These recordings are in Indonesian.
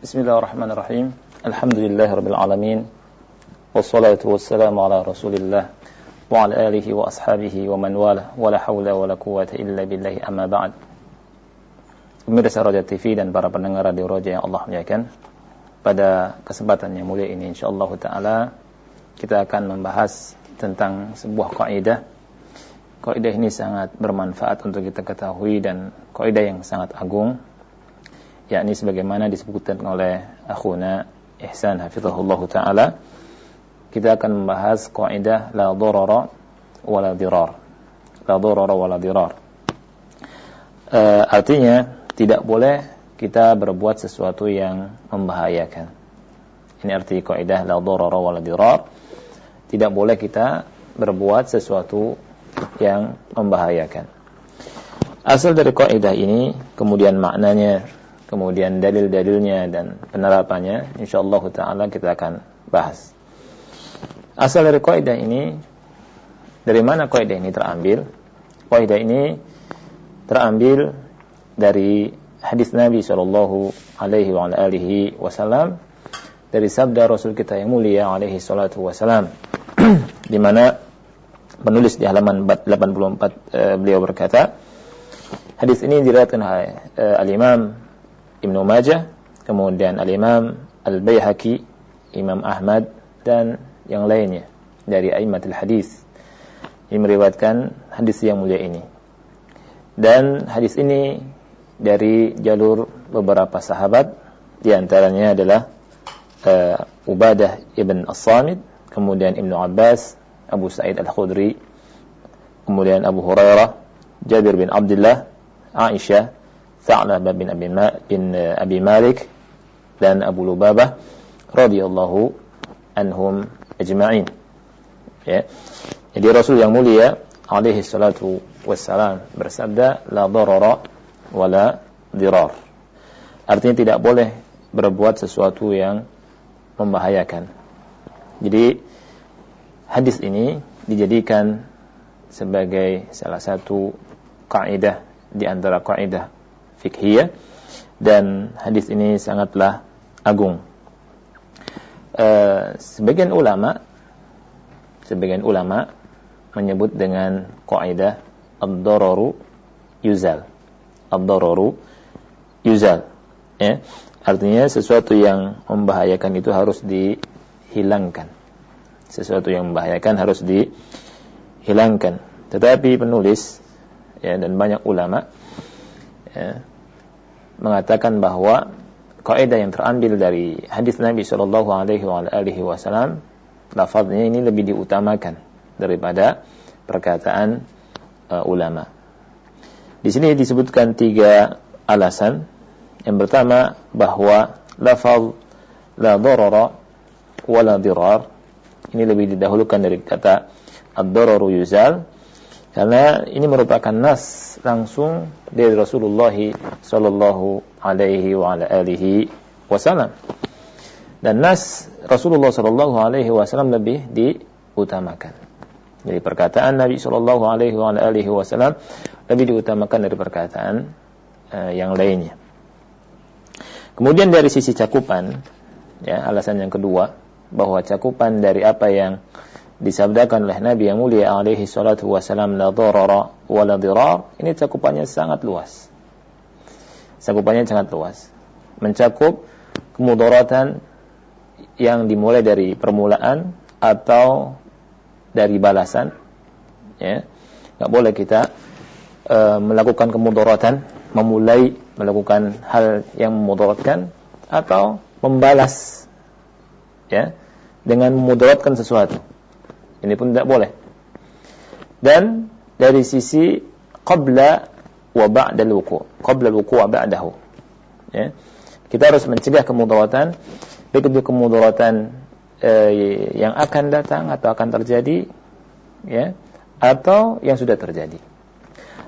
Bismillahirrahmanirrahim. Alhamdulillahirabbil alamin. Wassalatu wassalamu ala Rasulillah wa ala alihi wa ashabihi wa man wala wa la haula wa la quwwata illa billahi amma ba'd. Pemirsa Raja TV dan para pendengar Radio Raja yang Allah muliakan. Pada kesempatan yang mulia ini insyaallah taala kita akan membahas tentang sebuah kaidah. Kaidah ini sangat bermanfaat untuk kita ketahui dan kaidah yang sangat agung yakni sebagaimana disebutkan oleh akhuna Ihsan hafizahullah taala kita akan membahas kaidah la darara wala dirar. La darara wala dirar. E, artinya tidak boleh kita berbuat sesuatu yang membahayakan. Ini arti kaidah la darara wala dirar. Tidak boleh kita berbuat sesuatu yang membahayakan. Asal dari kaidah ini, kemudian maknanya, kemudian dalil-dalilnya dan penerapannya, insyaallah taala kita akan bahas. Asal dari kaidah ini dari mana kaidah ini terambil? Kaidah ini terambil dari hadis Nabi Shallallahu alaihi wa alihi wasallam dari sabda Rasul kita yang mulia alaihi salatu wasallam di mana penulis di halaman 84 uh, beliau berkata hadis ini diriwayatkan oleh uh, al-Imam Ibnu Majah kemudian al-Imam Al-Baihaqi Imam Ahmad dan yang lainnya dari aimatul hadis yang meriwayatkan hadis yang mulia ini. Dan hadis ini dari jalur beberapa sahabat di antaranya adalah uh, Ubadah ibn As-Samit, kemudian Ibnu Abbas, Abu Sa'id Al-Khudri, kemudian Abu Hurairah, Jabir bin Abdullah, Aisyah, Tha'labah bin Abi, Ma bin uh, Abi Malik dan Abu Lubabah radhiyallahu anhum ajma'in. Ya. Jadi Rasul yang mulia alaihi salatu wassalam bersabda la darara wala dirar. Artinya tidak boleh berbuat sesuatu yang membahayakan. Jadi hadis ini dijadikan sebagai salah satu kaidah di antara kaidah fikhiyah dan hadis ini sangatlah agung uh, sebagian ulama sebagian ulama menyebut dengan kaidah ad-dararu yuzal. Ad-dararu yuzal. Ya. Artinya sesuatu yang membahayakan itu harus dihilangkan. Sesuatu yang membahayakan harus dihilangkan. Tetapi penulis ya dan banyak ulama ya, mengatakan bahwa kaidah yang terambil dari hadis Nabi Shallallahu Alaihi Wasallam, lafaznya ini lebih diutamakan daripada perkataan uh, ulama. Di sini disebutkan tiga alasan. Yang pertama bahwa lafaz la darara wa la dirar ini lebih didahulukan dari kata ad-dararu yuzal karena ini merupakan nas langsung dari Rasulullah sallallahu alaihi wa ala alihi wasallam. Dan nas Rasulullah sallallahu alaihi wasallam lebih diutamakan. Jadi perkataan Nabi sallallahu alaihi wa ala alihi wasallam lebih diutamakan dari perkataan uh, yang lainnya. Kemudian dari sisi cakupan, ya alasan yang kedua bahwa cakupan dari apa yang disabdakan oleh Nabi yang mulia alaihi salatu wasalam la darara wa la dirar ini cakupannya sangat luas. Cakupannya sangat luas. Mencakup kemudaratan yang dimulai dari permulaan atau dari balasan ya. Nggak boleh kita uh, melakukan kemudaratan memulai melakukan hal yang memudaratkan atau membalas ya dengan memudaratkan sesuatu ini pun tidak boleh. Dan dari sisi qabla wa ba'da al-wuqu'. Qabla al-wuqu' wa ba'dahu. Ya. Kita harus mencegah kemudaratan baik itu kemudaratan eh, yang akan datang atau akan terjadi ya atau yang sudah terjadi.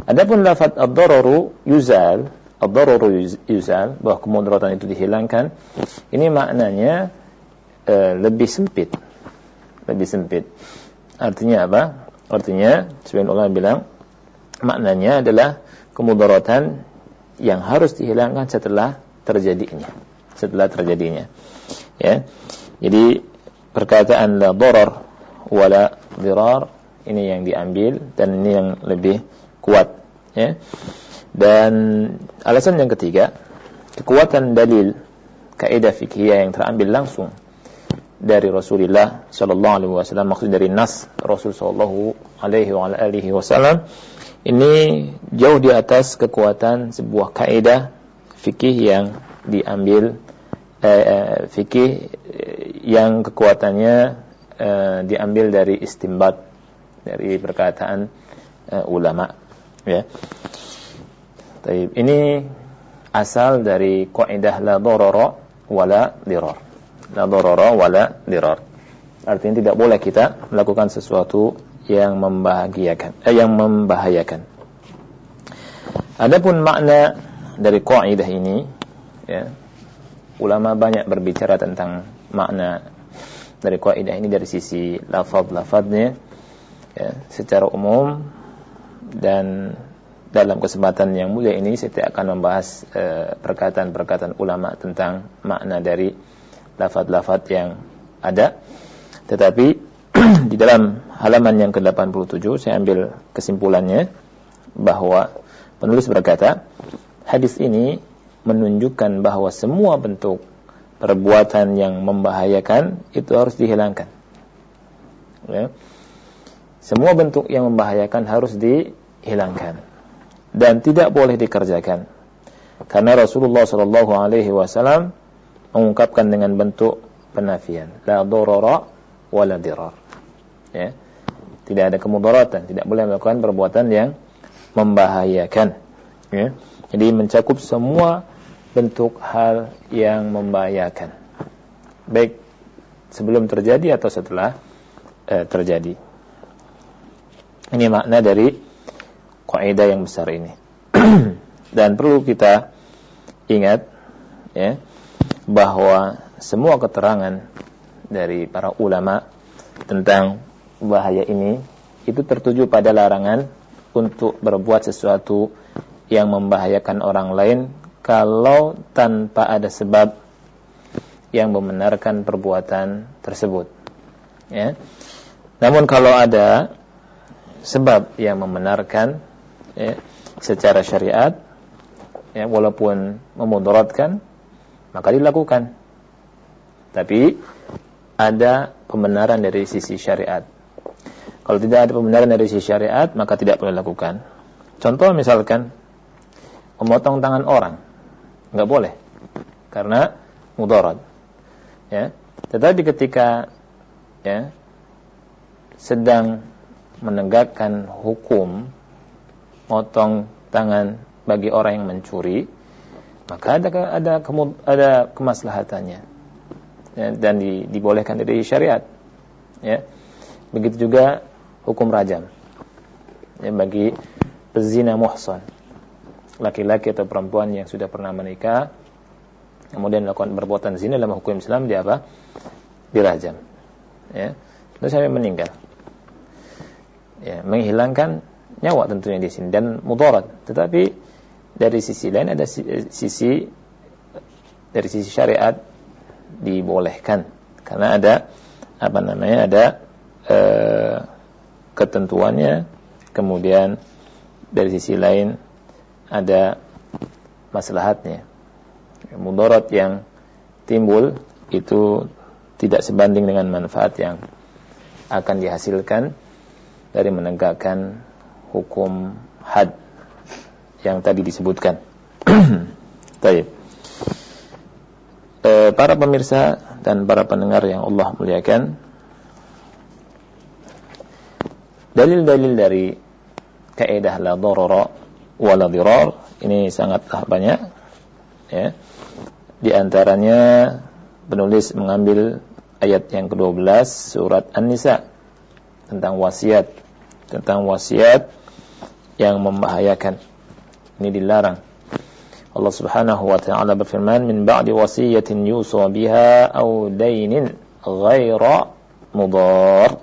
Adapun lafaz ad-dararu yuzal, ad-dararu yuzal bahwa kemudaratan itu dihilangkan, ini maknanya eh, lebih sempit. Lebih sempit. Artinya apa? Artinya, sebagian ulama bilang, maknanya adalah kemudaratan yang harus dihilangkan setelah terjadinya. setelah terjadinya. Ya. Jadi perkataan la darar wala dirar ini yang diambil dan ini yang lebih kuat ya. Dan alasan yang ketiga, kekuatan dalil kaidah fikih yang terambil langsung dari Rasulullah sallallahu alaihi wasallam maksud dari nas Rasul sallallahu alaihi wasallam ini jauh di atas kekuatan sebuah kaidah fikih yang diambil eh, eh, fikih yang kekuatannya eh, diambil dari istimbat dari perkataan eh, ulama ya. Taib. Ini asal dari kaidah la darara wala dirar. La darara wala dirar. Artinya tidak boleh kita melakukan sesuatu yang membahagiakan eh, yang membahayakan. Adapun makna dari kaidah ini ya, ulama banyak berbicara tentang makna dari kaidah ini dari sisi lafaz-lafaznya ya, secara umum dan dalam kesempatan yang mulia ini saya akan membahas eh, perkataan-perkataan uh, ulama tentang makna dari lafaz-lafaz yang ada. Tetapi di dalam halaman yang ke-87 saya ambil kesimpulannya bahwa penulis berkata, hadis ini menunjukkan bahwa semua bentuk perbuatan yang membahayakan itu harus dihilangkan. Ya. Semua bentuk yang membahayakan harus dihilangkan dan tidak boleh dikerjakan. Karena Rasulullah Shallallahu Alaihi Wasallam mengungkapkan dengan bentuk penafian, la dorora wala dirar. Ya. Tidak ada kemudaratan, tidak boleh melakukan perbuatan yang membahayakan. Ya. Jadi mencakup semua bentuk hal yang membahayakan. Baik sebelum terjadi atau setelah eh, terjadi. Ini makna dari kaidah yang besar ini. Dan perlu kita ingat ya bahwa semua keterangan dari para ulama tentang bahaya ini itu tertuju pada larangan untuk berbuat sesuatu yang membahayakan orang lain kalau tanpa ada sebab yang membenarkan perbuatan tersebut. Ya. Namun kalau ada sebab yang membenarkan ya, secara syariat, ya, walaupun memudaratkan, maka dilakukan. Tapi ada pembenaran dari sisi syariat. Kalau tidak ada pembenaran dari sisi syariat, maka tidak boleh lakukan. Contoh misalkan memotong tangan orang nggak boleh karena mudarat ya tetapi ketika ya sedang menegakkan hukum motong tangan bagi orang yang mencuri maka ada ada ada kemaslahatannya ya, dan di, dibolehkan dari syariat ya begitu juga hukum rajam ya bagi pezina muhsan laki-laki atau perempuan yang sudah pernah menikah kemudian melakukan perbuatan zina dalam hukum Islam dia apa? dirajam. Ya. Terus sampai meninggal. Ya, menghilangkan nyawa tentunya di sini dan mudarat. Tetapi dari sisi lain ada sisi dari sisi syariat dibolehkan. Karena ada apa namanya ada eh, ketentuannya. Kemudian dari sisi lain ada maslahatnya. Mudarat yang timbul itu tidak sebanding dengan manfaat yang akan dihasilkan dari menegakkan hukum had yang tadi disebutkan. Baik. E, para pemirsa dan para pendengar yang Allah muliakan, dalil-dalil dari kaidah la darara wala dirar ini sangatlah banyak ya di antaranya penulis mengambil ayat yang ke-12 surat An-Nisa tentang wasiat tentang wasiat yang membahayakan ini dilarang Allah Subhanahu wa taala berfirman min ba'di wasiyatin yusa biha aw dainin ghaira mudar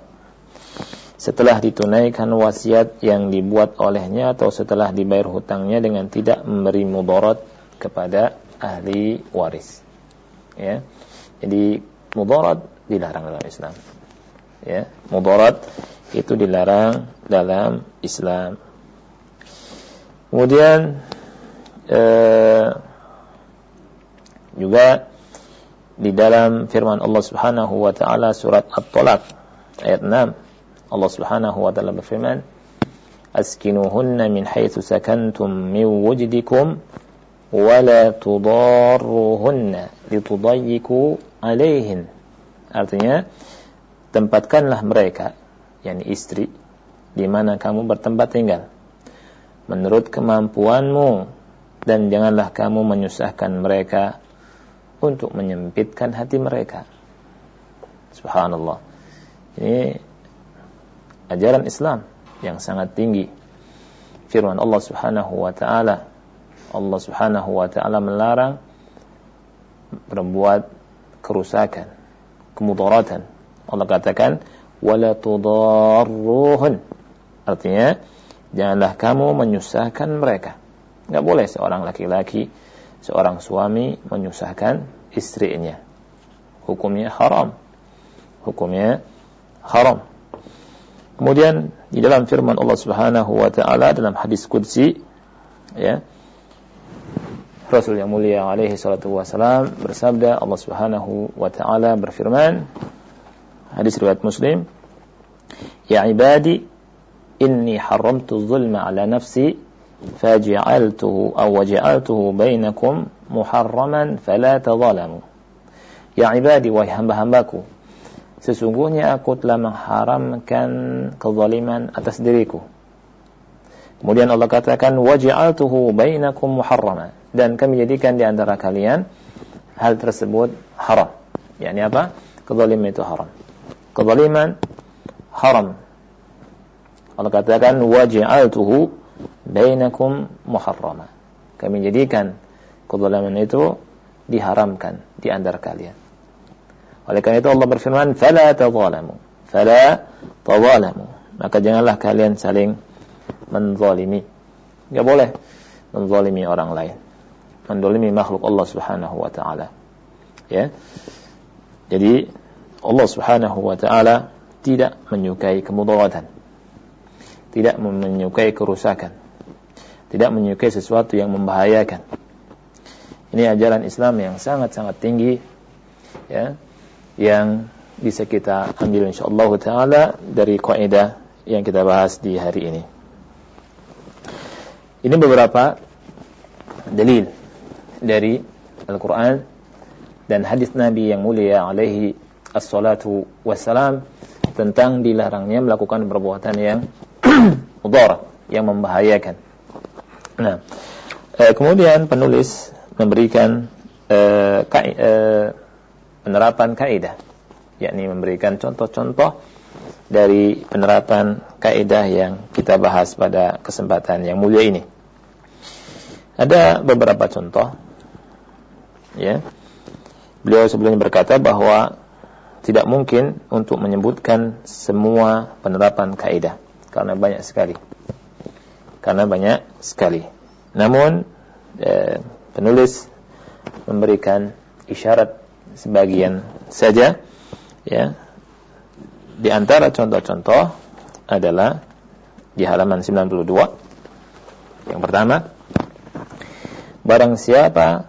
setelah ditunaikan wasiat yang dibuat olehnya atau setelah dibayar hutangnya dengan tidak memberi mudarat kepada ahli waris. Ya. Jadi mudarat dilarang dalam Islam. Ya, mudarat itu dilarang dalam Islam. Kemudian eh, juga di dalam firman Allah Subhanahu wa taala surat At-Talaq ayat 6 Allah Subhanahu wa taala berfirman askinuhunna min haitsu sakantum min wujdikum wala tudarruhunna litudayyiku alaihin artinya tempatkanlah mereka yakni istri di mana kamu bertempat tinggal menurut kemampuanmu dan janganlah kamu menyusahkan mereka untuk menyempitkan hati mereka. Subhanallah. Ini ajaran Islam yang sangat tinggi. Firman Allah Subhanahu wa taala Allah Subhanahu wa taala melarang berbuat kerusakan, kemudaratan. Allah katakan wala tudarruhun. Artinya janganlah kamu menyusahkan mereka. Enggak boleh seorang laki-laki seorang suami menyusahkan istrinya. Hukumnya haram. Hukumnya haram. Kemudian di dalam firman Allah Subhanahu wa taala dalam hadis qudsi ya Rasul yang mulia alaihi salatu wasalam bersabda Allah Subhanahu wa taala berfirman hadis riwayat Muslim Ya ibadi inni haramtu zulma ala nafsi فجعلته أو وجعلته بينكم محرما فلا تظالموا Ya ibadi wahai hamba-hambaku Sesungguhnya aku telah mengharamkan kezaliman atas diriku Kemudian Allah katakan waja'altuhu bainakum muharrama dan kami jadikan di antara kalian hal tersebut haram. Yani apa? Kezaliman itu haram. Kezaliman haram. Allah katakan waja'altuhu bainakum muharrama. Kami jadikan kezaliman itu diharamkan di antara kalian. Oleh karena itu Allah berfirman, "Fala tadzalamu." Fala tadzalamu. Maka janganlah kalian saling menzalimi. Enggak boleh menzalimi orang lain. Menzalimi makhluk Allah Subhanahu wa taala. Ya. Jadi Allah Subhanahu wa taala tidak menyukai kemudaratan. Tidak menyukai kerusakan tidak menyukai sesuatu yang membahayakan. Ini ajaran Islam yang sangat-sangat tinggi ya yang bisa kita ambil insyaallah taala dari kaidah yang kita bahas di hari ini. Ini beberapa dalil dari Al-Qur'an dan hadis Nabi yang mulia alaihi assalatu wassalam tentang dilarangnya melakukan perbuatan yang mudarat, yang membahayakan. Nah, eh, kemudian penulis memberikan eh, ka, eh, penerapan kaidah, yakni memberikan contoh-contoh dari penerapan kaidah yang kita bahas pada kesempatan yang mulia ini. Ada beberapa contoh, ya. Beliau sebelumnya berkata bahwa tidak mungkin untuk menyebutkan semua penerapan kaidah karena banyak sekali karena banyak sekali. Namun eh, penulis memberikan isyarat sebagian saja ya. Di antara contoh-contoh adalah di halaman 92. Yang pertama, barang siapa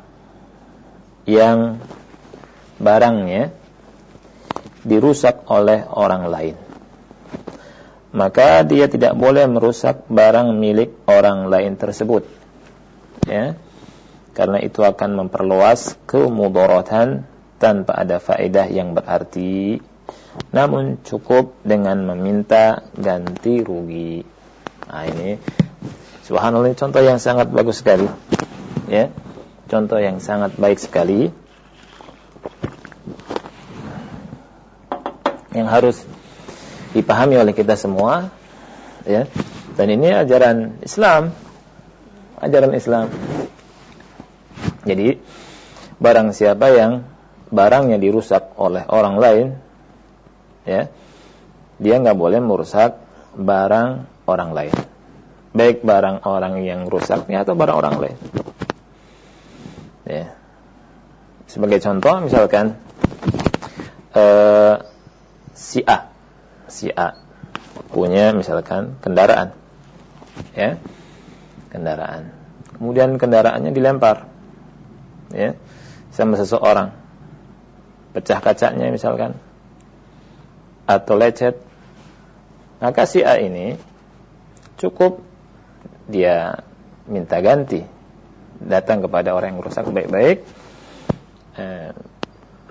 yang barangnya dirusak oleh orang lain maka dia tidak boleh merusak barang milik orang lain tersebut. Ya. Karena itu akan memperluas kemudaratan tanpa ada faedah yang berarti. Namun cukup dengan meminta ganti rugi. Nah ini subhanallah contoh yang sangat bagus sekali. Ya. Contoh yang sangat baik sekali. Yang harus dipahami oleh kita semua ya. Dan ini ajaran Islam. Ajaran Islam. Jadi barang siapa yang barangnya dirusak oleh orang lain ya dia nggak boleh merusak barang orang lain. Baik barang orang yang rusaknya atau barang orang lain. Ya. Sebagai contoh misalkan uh, si A, si A. Punya misalkan kendaraan, ya, kendaraan. Kemudian kendaraannya dilempar, ya, sama seseorang, pecah kacanya misalkan, atau lecet, maka si A ini cukup dia minta ganti, datang kepada orang yang rusak baik-baik, eh,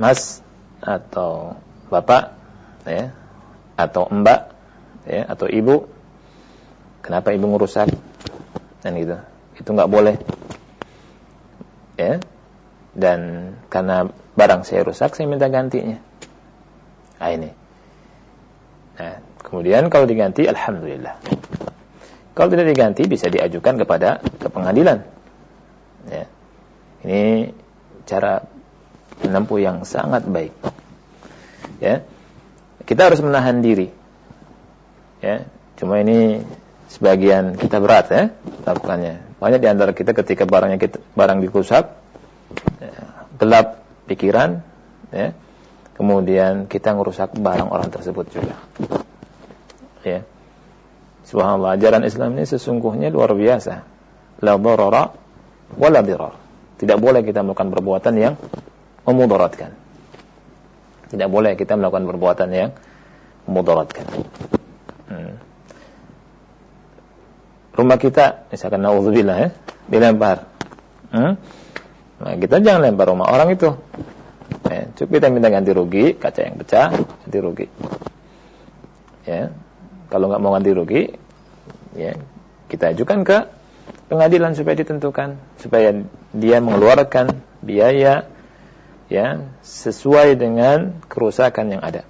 mas atau bapak ya atau mbak ya atau ibu kenapa ibu ngerusak? Dan gitu. Itu nggak boleh. Ya. Dan karena barang saya rusak saya minta gantinya. Nah ini. Nah kemudian kalau diganti alhamdulillah. Kalau tidak diganti bisa diajukan kepada ke pengadilan. Ya. Ini cara menempuh yang sangat baik. Ya. Kita harus menahan diri. Ya. Cuma ini sebagian kita berat ya lakukannya. Banyak di antara kita ketika barangnya kita, barang dikusap ya, gelap pikiran ya. Kemudian kita merusak barang orang tersebut juga. Ya. Subhanallah, ajaran Islam ini sesungguhnya luar biasa. La darara wa la dirar. Tidak boleh kita melakukan perbuatan yang memudaratkan. Tidak boleh kita melakukan perbuatan yang memudaratkan. Hmm. Rumah kita, misalkan naudzubillah ya, dilempar. Hmm? Nah, kita jangan lempar rumah orang itu. Ya, cukup kita minta ganti rugi, kaca yang pecah, ganti rugi. Ya, kalau nggak mau ganti rugi, ya kita ajukan ke pengadilan supaya ditentukan, supaya dia mengeluarkan biaya ya sesuai dengan kerusakan yang ada.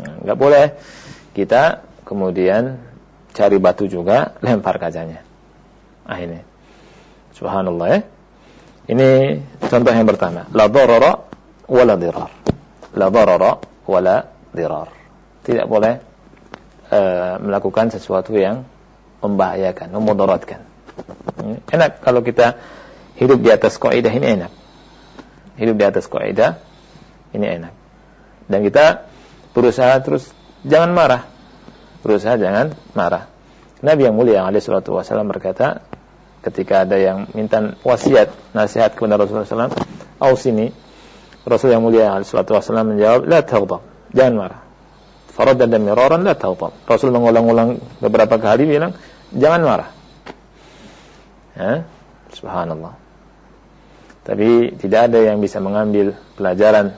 Enggak boleh kita kemudian cari batu juga lempar kacanya. Ah ini. Subhanallah ya. Ini contoh yang pertama. La darara wala dirar. La darara wala dirar. Tidak boleh uh, melakukan sesuatu yang membahayakan, memudaratkan. Enak kalau kita hidup di atas kaidah ini enak hidup di atas kaidah ini enak. Dan kita berusaha terus jangan marah. Berusaha jangan marah. Nabi yang mulia alaihi salatu wasallam berkata ketika ada yang minta wasiat nasihat kepada Rasulullah SAW, aus ini Rasul yang mulia alaihi salatu wasallam menjawab, la taghdab, jangan marah. Faradan dan miraran la taghdab. Rasul mengulang-ulang beberapa kali bilang, jangan marah. Ya? Subhanallah. Tapi tidak ada yang bisa mengambil pelajaran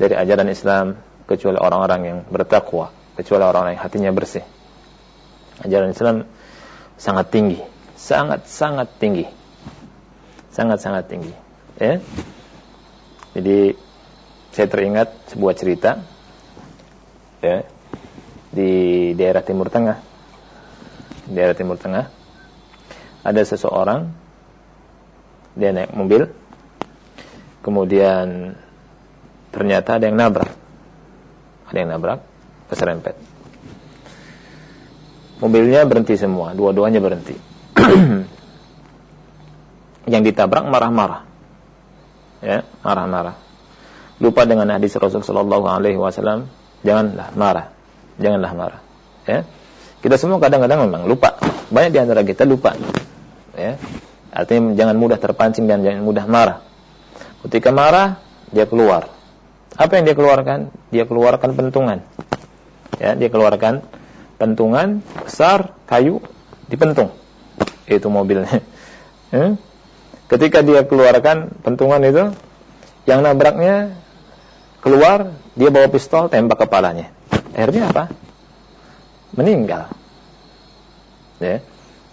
dari ajaran Islam kecuali orang-orang yang bertakwa, kecuali orang-orang yang hatinya bersih. Ajaran Islam sangat tinggi, sangat sangat tinggi. Sangat sangat tinggi, ya. Jadi saya teringat sebuah cerita ya di daerah Timur Tengah. Di daerah Timur Tengah ada seseorang dia naik mobil kemudian ternyata ada yang nabrak. Ada yang nabrak keserempet. Mobilnya berhenti semua dua-duanya berhenti. Yang ditabrak marah-marah. Ya marah-marah. Lupa dengan hadis Rasulullah Shallallahu Alaihi Wasallam janganlah marah janganlah marah. Ya. Kita semua kadang-kadang memang lupa. Banyak di antara kita lupa. Ya Artinya jangan mudah terpancing dan jangan mudah marah. Ketika marah, dia keluar. Apa yang dia keluarkan? Dia keluarkan pentungan. Ya, dia keluarkan pentungan besar kayu dipentung. Itu mobilnya. Ya. Ketika dia keluarkan pentungan itu, yang nabraknya keluar, dia bawa pistol tembak kepalanya. Akhirnya apa? Meninggal. Ya,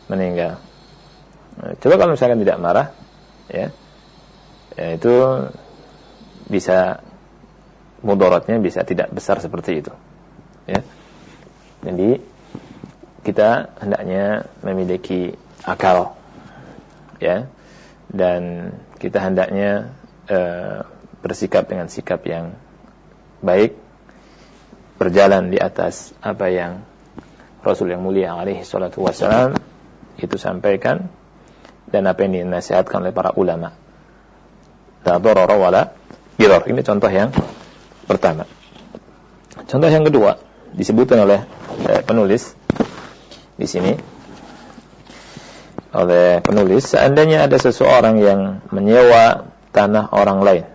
meninggal. Nah, coba kalau misalkan tidak marah, ya, ya itu bisa mudorotnya bisa tidak besar seperti itu. Ya. Jadi kita hendaknya memiliki akal, ya, dan kita hendaknya uh, bersikap dengan sikap yang baik, berjalan di atas apa yang Rasul yang mulia alaihi salatu wasalam itu sampaikan dan apa yang dinasihatkan oleh para ulama. La darara wala. Ini contoh yang pertama. Contoh yang kedua disebutkan oleh eh, penulis di sini oleh penulis seandainya ada seseorang yang menyewa tanah orang lain.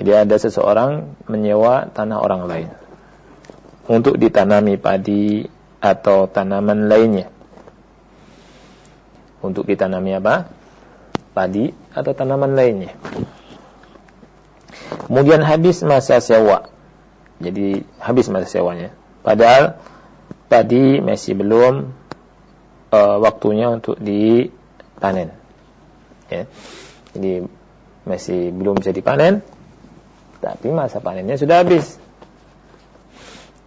Jadi ada seseorang menyewa tanah orang lain untuk ditanami padi atau tanaman lainnya. Untuk ditanami apa? Padi atau tanaman lainnya. Kemudian habis masa sewa. Jadi habis masa sewanya. Padahal padi masih belum uh, waktunya untuk dipanen. Ya. Jadi masih belum bisa dipanen, tapi masa panennya sudah habis.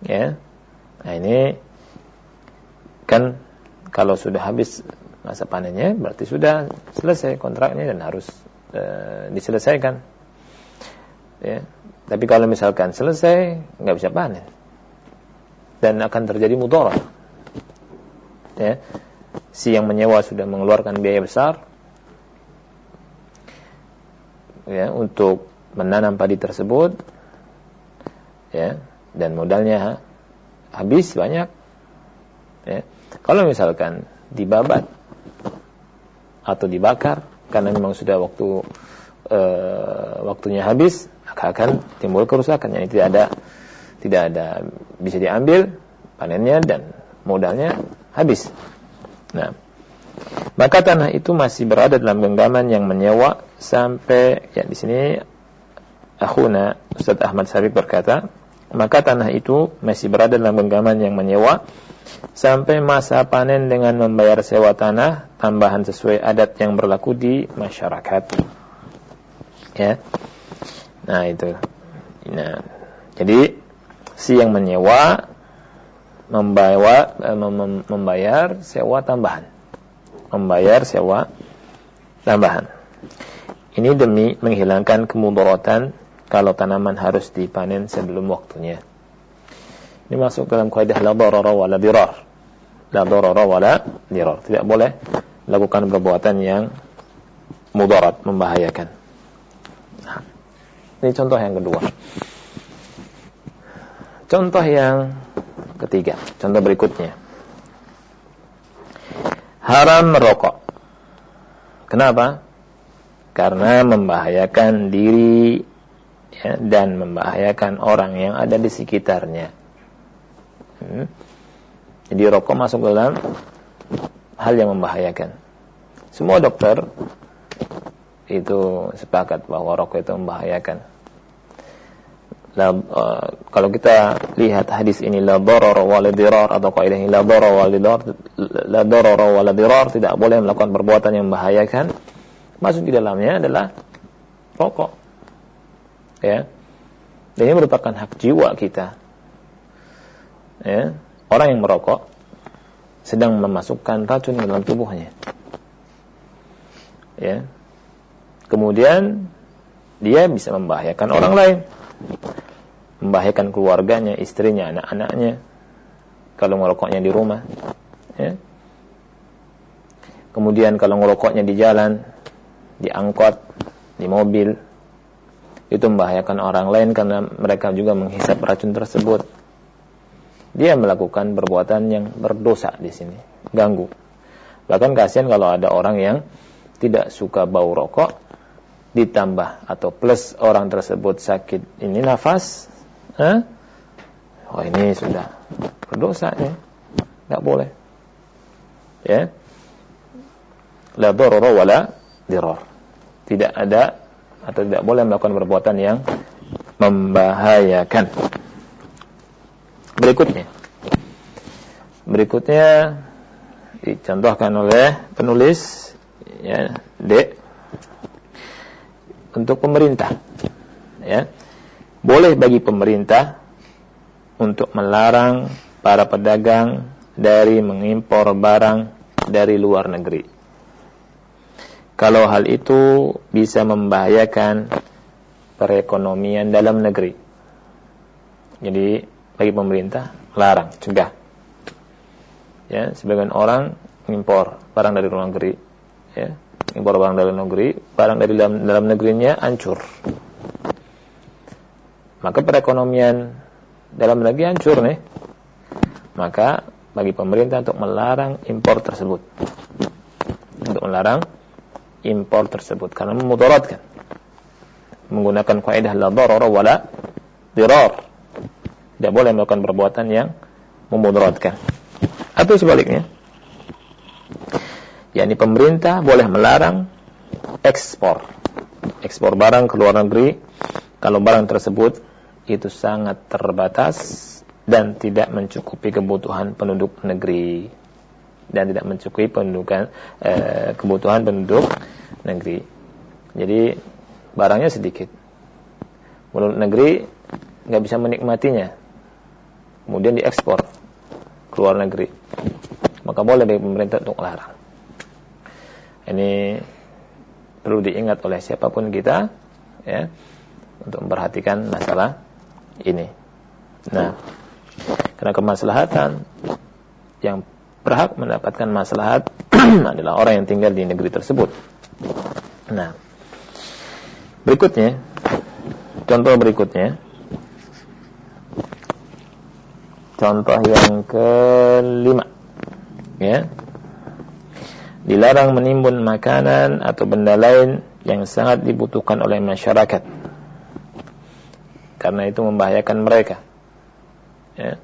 Ya. Nah, ini kan kalau sudah habis masa panennya berarti sudah selesai kontraknya dan harus e, diselesaikan. Ya. Tapi kalau misalkan selesai nggak bisa panen. Dan akan terjadi mudarat ya. Si yang menyewa sudah mengeluarkan biaya besar ya untuk menanam padi tersebut ya dan modalnya habis banyak ya. Kalau misalkan dibabat atau dibakar karena memang sudah waktu e, waktunya habis maka akan timbul kerusakan yang tidak ada tidak ada bisa diambil panennya dan modalnya habis. Nah, maka tanah itu masih berada dalam genggaman yang menyewa sampai ya di sini akhuna Ustaz Ahmad Sabik berkata, maka tanah itu masih berada dalam genggaman yang menyewa sampai masa panen dengan membayar sewa tanah tambahan sesuai adat yang berlaku di masyarakat. Ya. Nah, itu. Nah, jadi si yang menyewa membawa eh, mem membayar sewa tambahan. Membayar sewa tambahan. Ini demi menghilangkan kemudaratan kalau tanaman harus dipanen sebelum waktunya. Ini masuk dalam kaidah la darara wa la dirar. La darara wa la dirar. Tidak boleh lakukan perbuatan yang mudarat, membahayakan. Ini contoh yang kedua. Contoh yang ketiga, contoh berikutnya. Haram merokok. Kenapa? Karena membahayakan diri ya, dan membahayakan orang yang ada di sekitarnya. Hmm. Jadi rokok masuk dalam hal yang membahayakan. Semua dokter itu sepakat bahwa rokok itu membahayakan. La, uh, kalau kita lihat hadis ini la darar wa la dirar atau kaidah la darar wa la dirar la darar wa la dirar tidak boleh melakukan perbuatan yang membahayakan. Masuk di dalamnya adalah rokok. Ya. Ini merupakan hak jiwa kita. Ya. Orang yang merokok sedang memasukkan racun ke dalam tubuhnya. Ya kemudian dia bisa membahayakan orang lain membahayakan keluarganya, istrinya, anak-anaknya kalau ngerokoknya di rumah ya. kemudian kalau ngerokoknya di jalan di angkot, di mobil itu membahayakan orang lain karena mereka juga menghisap racun tersebut dia melakukan perbuatan yang berdosa di sini ganggu bahkan kasihan kalau ada orang yang tidak suka bau rokok ditambah atau plus orang tersebut sakit ini nafas, eh? oh ini sudah berdosa ya, nggak boleh, ya. La dororo wala diror. Tidak ada atau tidak boleh melakukan perbuatan yang membahayakan. Berikutnya. Berikutnya dicontohkan oleh penulis ya, D untuk pemerintah. Ya. Boleh bagi pemerintah untuk melarang para pedagang dari mengimpor barang dari luar negeri. Kalau hal itu bisa membahayakan perekonomian dalam negeri. Jadi bagi pemerintah larang, cegah. Ya, sebagian orang mengimpor barang dari luar negeri, ya, impor barang dari negeri, barang dari dalam, dalam negerinya hancur. Maka perekonomian dalam negeri hancur nih. Maka bagi pemerintah untuk melarang impor tersebut. Untuk melarang impor tersebut karena memudaratkan. Menggunakan kaidah la darara wala dirar. Tidak boleh melakukan perbuatan yang memudaratkan. Atau sebaliknya, yakni pemerintah boleh melarang ekspor ekspor barang ke luar negeri kalau barang tersebut itu sangat terbatas dan tidak mencukupi kebutuhan penduduk negeri dan tidak mencukupi pendudukan eh, kebutuhan penduduk negeri. Jadi barangnya sedikit. Penduduk negeri nggak bisa menikmatinya. Kemudian diekspor ke luar negeri. Maka boleh bagi pemerintah untuk larang. Ini perlu diingat oleh siapa pun kita ya untuk memperhatikan masalah ini. Nah, karena kemaslahatan yang berhak mendapatkan maslahat adalah orang yang tinggal di negeri tersebut. Nah, berikutnya contoh berikutnya contoh yang kelima ya dilarang menimbun makanan atau benda lain yang sangat dibutuhkan oleh masyarakat karena itu membahayakan mereka ya.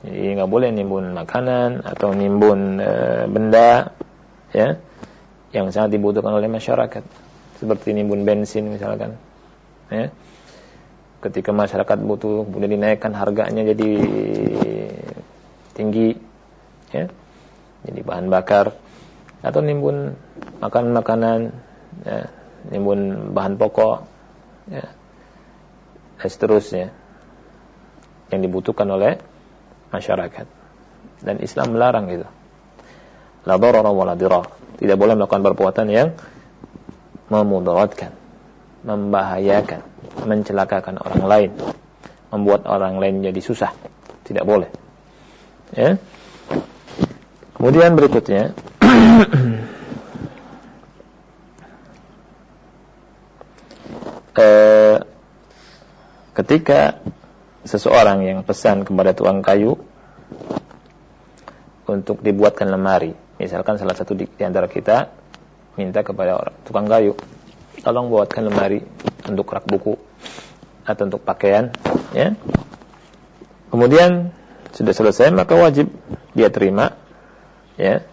Jadi nggak boleh nimbun makanan atau nimbun e, benda ya yang sangat dibutuhkan oleh masyarakat. Seperti nimbun bensin misalkan ya. Ketika masyarakat butuh kemudian dinaikkan harganya jadi tinggi ya. Jadi bahan bakar. Atau nimbun makanan-makanan, ya, nimbun bahan pokok, ya, dan seterusnya. Yang dibutuhkan oleh masyarakat. Dan Islam melarang itu. La darara wa la. Tidak boleh melakukan perbuatan yang memudaratkan, membahayakan, mencelakakan orang lain, membuat orang lain jadi susah. Tidak boleh. Ya. Kemudian berikutnya eh, ketika seseorang yang pesan kepada tukang kayu untuk dibuatkan lemari, misalkan salah satu di, di antara kita minta kepada orang tukang kayu, tolong buatkan lemari untuk rak buku atau untuk pakaian, ya. Kemudian sudah selesai maka wajib dia terima, ya.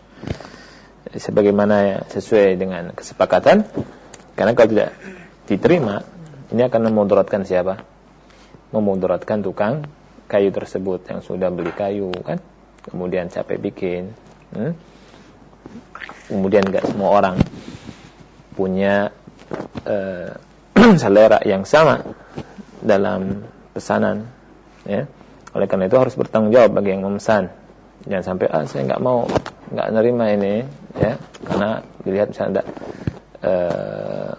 Sebagaimana ya, sesuai dengan kesepakatan karena kalau tidak diterima ini akan memudaratkan siapa memudaratkan tukang kayu tersebut yang sudah beli kayu kan? Kemudian capek bikin hmm? kemudian nggak semua orang punya uh, selera yang sama dalam pesanan ya. Oleh karena itu harus bertanggung jawab bagi yang memesan. Jangan sampai ah saya nggak mau nggak nerima ini ya. Karena dilihat misalnya ada uh,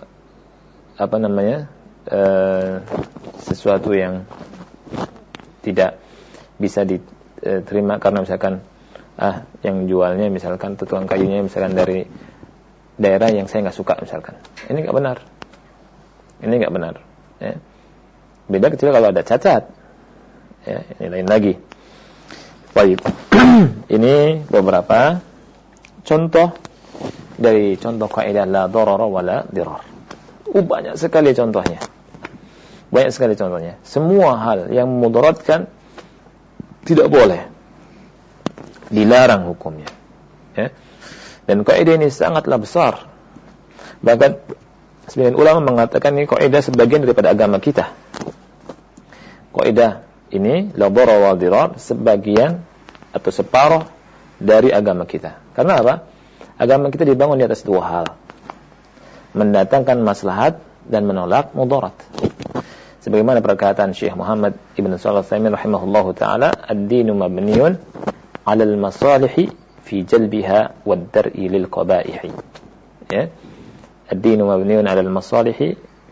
apa namanya uh, sesuatu yang tidak bisa diterima karena misalkan ah yang jualnya misalkan tukang kayunya misalkan dari daerah yang saya nggak suka misalkan ini nggak benar ini nggak benar ya. beda kecil kalau ada cacat ya ini lain lagi Baik. Ini beberapa contoh dari contoh kaidah la darara wala dirar. Uh, banyak sekali contohnya. Banyak sekali contohnya. Semua hal yang memudaratkan tidak boleh. Dilarang hukumnya. Ya. Dan kaidah ini sangatlah besar. Bahkan sebagian ulama mengatakan ini kaidah sebagian daripada agama kita. Kaidah ini la darara wal dirar sebagian atau separuh dari agama kita. Karena apa? Agama kita dibangun di atas dua hal. Mendatangkan maslahat dan menolak mudarat. Sebagaimana perkataan Syekh Muhammad Ibn Shalih Al-Utsaimin rahimahullahu taala, "Ad-dinu mabniun 'ala al-masalih fi jalbiha wad-dar'i lil qaba'ih." Ya. Ad-dinu mabniun 'ala al-masalih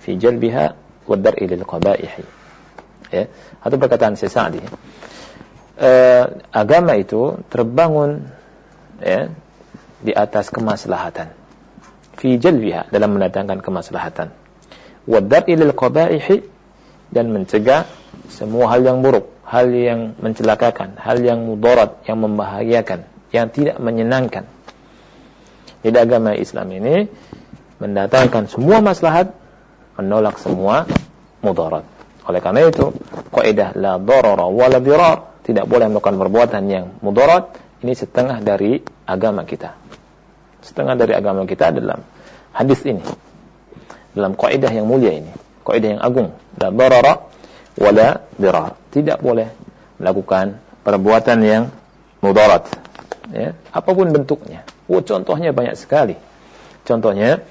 fi jalbiha wad-dar'i lil qaba'ih. Ya. Atau perkataan Syekh Sa'di eh, agama itu terbangun ya di atas kemaslahatan fi jalbiha dalam mendatangkan kemaslahatan. Wa dar'i lil qaba'ihi dan mencegah semua hal yang buruk, hal yang mencelakakan, hal yang mudarat, yang membahayakan, yang tidak menyenangkan. Jadi agama Islam ini mendatangkan semua maslahat, menolak semua mudarat. Oleh karena itu, kaidah la darara wa la dirar, tidak boleh melakukan perbuatan yang mudarat, ini setengah dari agama kita. Setengah dari agama kita dalam hadis ini. Dalam kaidah yang mulia ini, kaidah yang agung, la darara wa la dirar. Tidak boleh melakukan perbuatan yang mudarat. Ya, apa pun bentuknya. Oh, contohnya banyak sekali. Contohnya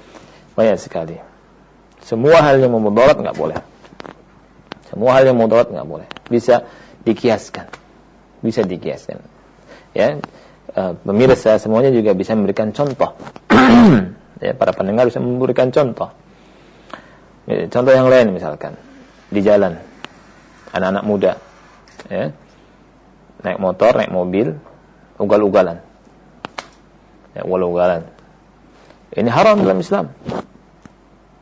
banyak sekali. Semua hal yang memudarat nggak boleh. Semua hal yang mudarat nggak boleh. Bisa dikiaskan. Bisa dikiaskan. Ya, uh, pemirsa semuanya juga bisa memberikan contoh. ya, para pendengar bisa memberikan contoh. Ya, contoh yang lain misalkan di jalan anak-anak muda ya naik motor, naik mobil, ugal-ugalan. Ya, ugal-ugalan. Ini haram dalam Islam.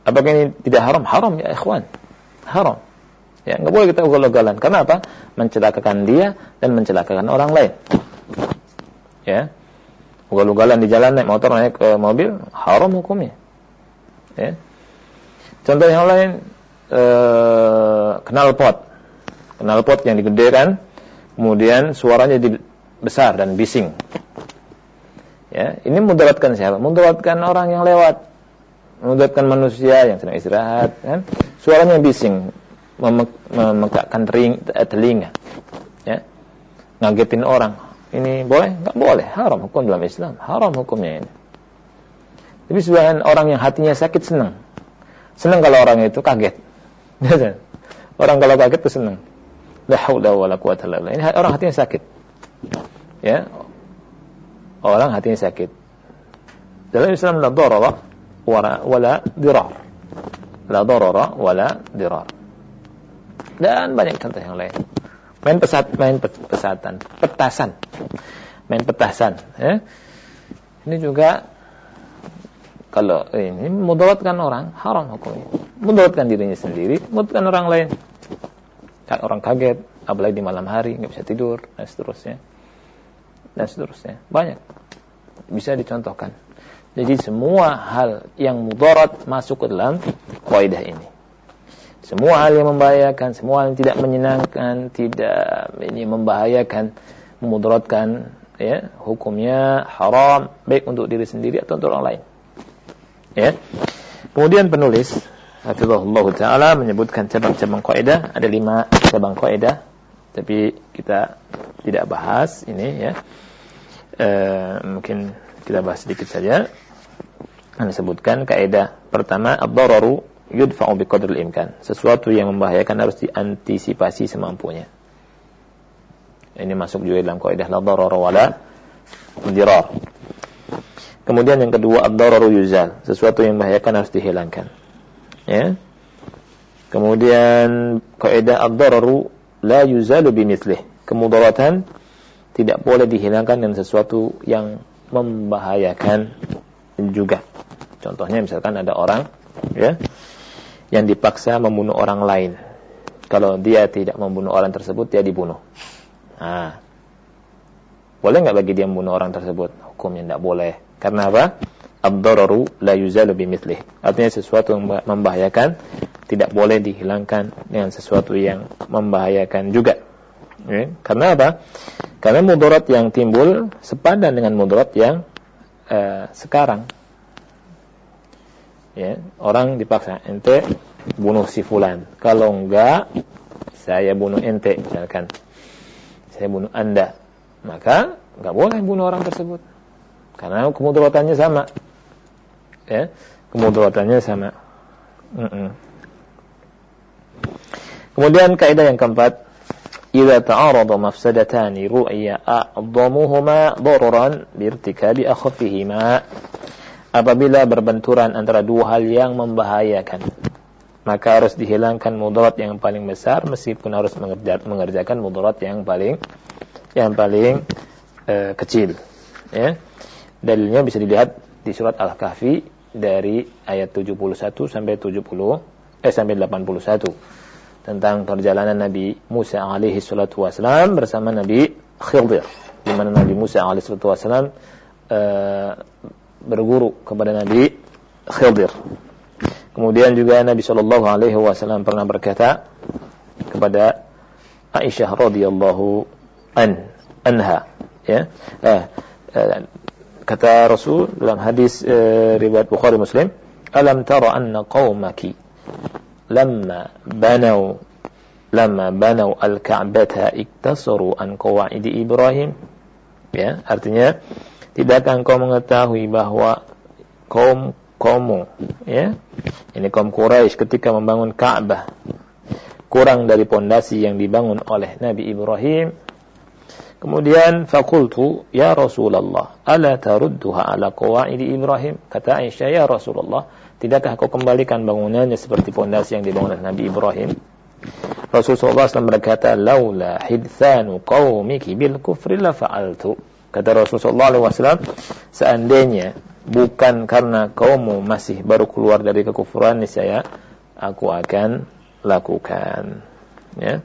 Apakah ini tidak haram? Haram ya ikhwan. Haram. Ya, nggak boleh kita ugal-ugalan. Karena apa? Mencelakakan dia dan mencelakakan orang lain. Ya. Ugal-ugalan di jalan naik motor naik ke mobil haram hukumnya. Ya. Contoh yang lain eh, kenal pot. Kenal pot yang digedekan kemudian suaranya besar dan bising. Ya, ini mudaratkan siapa? Mudaratkan orang yang lewat. Mudaratkan manusia yang sedang istirahat, kan? Suaranya bising, memekakkan teling, eh, telinga. Ya. Ngagetin orang. Ini boleh? Enggak boleh. Haram hukum dalam Islam. Haram hukumnya ini. Tapi sebagian orang yang hatinya sakit senang. Senang kalau orang itu kaget. orang kalau kaget itu senang. La haula wala quwata illa Ini orang hatinya sakit. Ya. Orang hatinya sakit. Dalam Islam la darara wala dirar. La darara wala dirar dan banyak contoh yang lain. Main pesat, main pesatan, petasan, main petasan. Ya. Ini juga kalau ini mudaratkan orang haram hukumnya. Mudaratkan dirinya sendiri, mudaratkan orang lain. Orang kaget, apalagi di malam hari nggak bisa tidur dan seterusnya dan seterusnya banyak bisa dicontohkan. Jadi semua hal yang mudarat masuk ke dalam kaidah ini. Semua hal yang membahayakan, semua hal yang tidak menyenangkan, tidak ini membahayakan, memudaratkan, ya, hukumnya haram baik untuk diri sendiri atau untuk orang lain. Ya. Kemudian penulis Hafizahullah Ta'ala menyebutkan cabang-cabang kaidah, ada lima cabang kaidah, tapi kita tidak bahas ini ya. E, mungkin kita bahas sedikit saja. Anda sebutkan kaidah pertama, ad-dararu yudfa'u biqadril imkan. Sesuatu yang membahayakan harus diantisipasi semampunya. Ini masuk juga dalam kaidah la darara wala dirar. Kemudian yang kedua ad-dararu yuzal. Sesuatu yang membahayakan harus dihilangkan. Ya. Kemudian kaidah ad-dararu la yuzalu bimithlih. Kemudaratan tidak boleh dihilangkan dengan sesuatu yang membahayakan juga. Contohnya misalkan ada orang ya yang dipaksa membunuh orang lain. Kalau dia tidak membunuh orang tersebut, dia dibunuh. Nah, boleh nggak bagi dia membunuh orang tersebut? Hukumnya tidak boleh. Karena apa? Abdararu la yuzalu bimithlih. Artinya sesuatu yang membahayakan tidak boleh dihilangkan dengan sesuatu yang membahayakan juga. Ya. Karena apa? Karena mudarat yang timbul sepadan dengan mudarat yang uh, sekarang ya orang dipaksa ente bunuh si fulan kalau enggak saya bunuh ente misalkan saya bunuh anda maka enggak boleh bunuh orang tersebut karena kemudaratannya sama ya kemudaratannya sama mm -mm. kemudian kaidah yang keempat إذا تعارض مفسدتان رؤي أعظمهما ضررا بارتكاب أخفهما apabila berbenturan antara dua hal yang membahayakan maka harus dihilangkan mudarat yang paling besar meskipun harus mengerjakan mudarat yang paling yang paling uh, kecil ya dalilnya bisa dilihat di surat al-kahfi dari ayat 71 sampai 70 eh sampai 81 tentang perjalanan Nabi Musa alaihi salatu wasalam bersama Nabi Khidir di mana Nabi Musa alaihi salatu wasalam uh, berguru kepada Nabi Khidir. Kemudian juga Nabi Shallallahu alaihi wasallam pernah berkata kepada Aisyah radhiyallahu an anha ya eh, eh, kata Rasul dalam hadis eh, riwayat Bukhari Muslim alam tara anna qaumaki lamma banau lamma banau al-ka'bata iktasaru an qawaidi Ibrahim. Ya artinya tidakkah engkau mengetahui bahwa kaum kaummu ya ini kaum Quraisy ketika membangun Ka'bah kurang dari pondasi yang dibangun oleh Nabi Ibrahim Kemudian fakultu ya Rasulullah, ala tarudduha ala qawaidi Ibrahim? Kata Aisyah, ya Rasulullah, tidakkah kau kembalikan bangunannya seperti pondasi yang dibangun oleh Nabi Ibrahim? Rasulullah SAW berkata, laula hidthanu qaumiki bil kufri la fa'altu. Kata Rasulullah SAW, seandainya bukan karena kaummu masih baru keluar dari kekufuran, saya aku akan lakukan. Ya.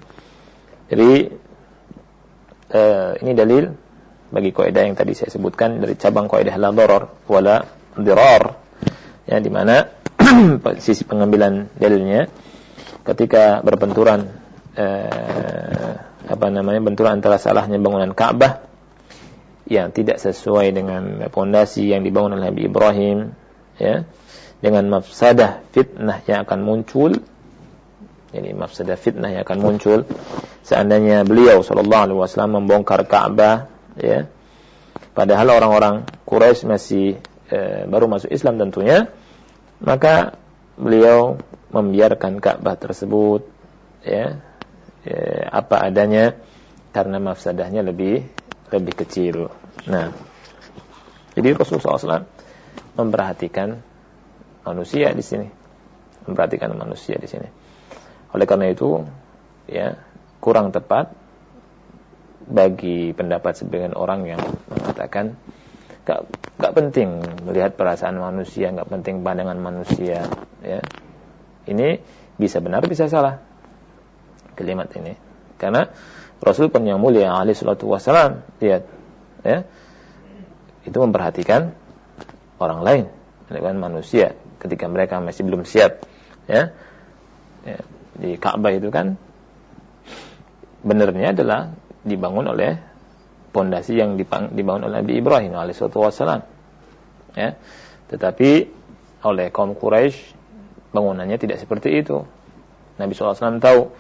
Jadi uh, ini dalil bagi kaidah yang tadi saya sebutkan dari cabang kaidah la darar wala dirar. Ya di mana sisi pengambilan dalilnya ketika berbenturan uh, apa namanya benturan antara salahnya bangunan Ka'bah yang tidak sesuai dengan pondasi yang dibangun oleh Nabi Ibrahim ya dengan mafsadah fitnah yang akan muncul jadi mafsadah fitnah yang akan muncul. Seandainya beliau sallallahu alaihi wasallam membongkar Ka'bah ya. Padahal orang-orang Quraisy masih e, baru masuk Islam tentunya maka beliau membiarkan Ka'bah tersebut ya. E, apa adanya karena mafsadahnya lebih lebih kecil. Nah. Jadi Rasulullah SAW memperhatikan manusia di sini. Memperhatikan manusia di sini oleh karena itu ya kurang tepat bagi pendapat sebagian orang yang mengatakan gak, gak penting melihat perasaan manusia, gak penting pandangan manusia. Ya. Ini bisa benar, bisa salah. Kalimat ini. Karena Rasul pun yang mulia alaihi salatu wasalam, lihat, ya, itu memperhatikan orang lain, dengan manusia ketika mereka masih belum siap. Ya. ya. Di Ka'bah itu kan benarnya adalah dibangun oleh pondasi yang dibangun oleh Nabi Ibrahim alaihissalam. Ya. Tetapi oleh kaum Quraisy bangunannya tidak seperti itu. Nabi SAW tahu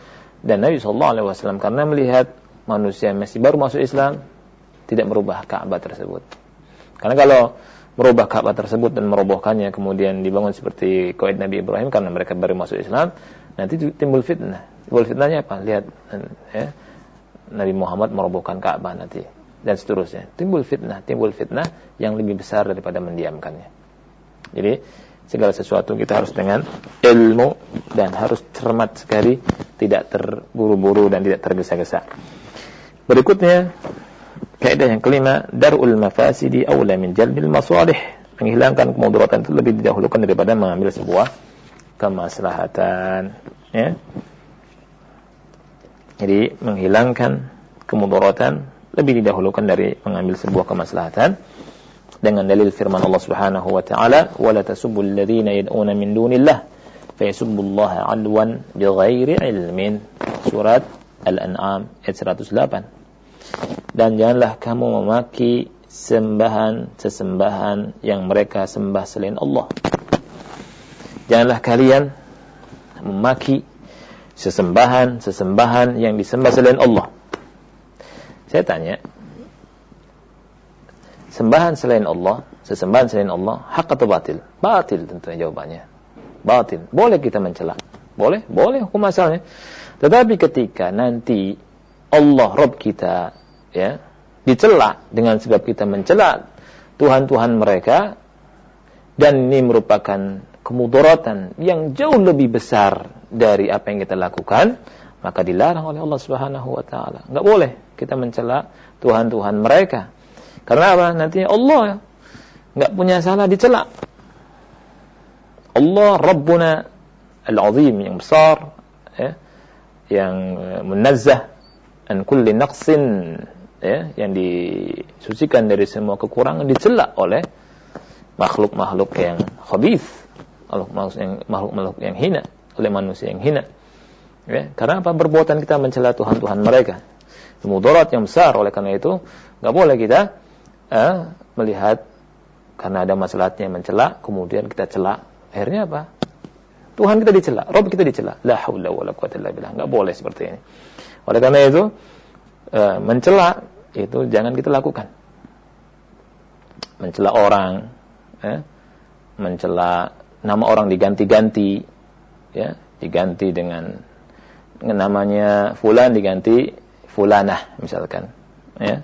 dan Nabi SAW karena melihat manusia masih baru masuk Islam tidak merubah Ka'bah tersebut. Karena kalau merubah Ka'bah tersebut dan merobohkannya kemudian dibangun seperti kaid Nabi Ibrahim karena mereka baru masuk Islam, nanti timbul fitnah Timbul fitnahnya apa? Lihat ya, Nabi Muhammad merobohkan Ka'bah nanti dan seterusnya. Timbul fitnah, timbul fitnah yang lebih besar daripada mendiamkannya. Jadi segala sesuatu kita harus dengan ilmu dan harus cermat sekali, tidak terburu-buru dan tidak tergesa-gesa. Berikutnya kaidah yang kelima, darul mafasidi aula min jalbil masalih. Menghilangkan kemudaratan itu lebih didahulukan daripada mengambil sebuah kemaslahatan, ya. Jadi menghilangkan kemudaratan lebih didahulukan dari mengambil sebuah kemaslahatan. Dengan dalil firman Allah Subhanahu wa taala wala tasubbul ladzina yad'una min dunillah fayasubbullaha 'adwan bighairi ilmin. Surat Al-An'am ayat 108 dan janganlah kamu memaki sembahan sesembahan yang mereka sembah selain Allah janganlah kalian memaki sesembahan sesembahan yang disembah selain Allah. Saya tanya, sembahan selain Allah, sesembahan selain Allah, hak atau batil? Batil tentunya jawabannya. Batil. Boleh kita mencela. Boleh, boleh hukum asalnya. Tetapi ketika nanti Allah Rob kita ya dicela dengan sebab kita mencela Tuhan-Tuhan mereka dan ini merupakan kemudaratan yang jauh lebih besar dari apa yang kita lakukan, maka dilarang oleh Allah Subhanahu wa taala. Enggak boleh kita mencela tuhan-tuhan mereka. Karena apa? Nanti Allah enggak punya salah dicela. Allah Rabbuna al-azim yang besar ya, yang munazzah an kulli naqsin ya, yang disucikan dari semua kekurangan dicela oleh makhluk-makhluk yang khabith, makhluk-makhluk yang makhluk-makhluk yang hina, oleh manusia yang hina. Ya, karena apa? Perbuatan kita mencela Tuhan-Tuhan mereka. Mudarat yang besar oleh karena itu nggak boleh kita eh, melihat karena ada masalahnya mencela kemudian kita celak akhirnya apa Tuhan kita dicela Rob kita dicela la haula wala quwata illa billah nggak boleh seperti ini oleh karena itu eh, mencela itu jangan kita lakukan mencela orang eh, mencela nama orang diganti-ganti ya diganti dengan namanya fulan diganti fulanah misalkan ya.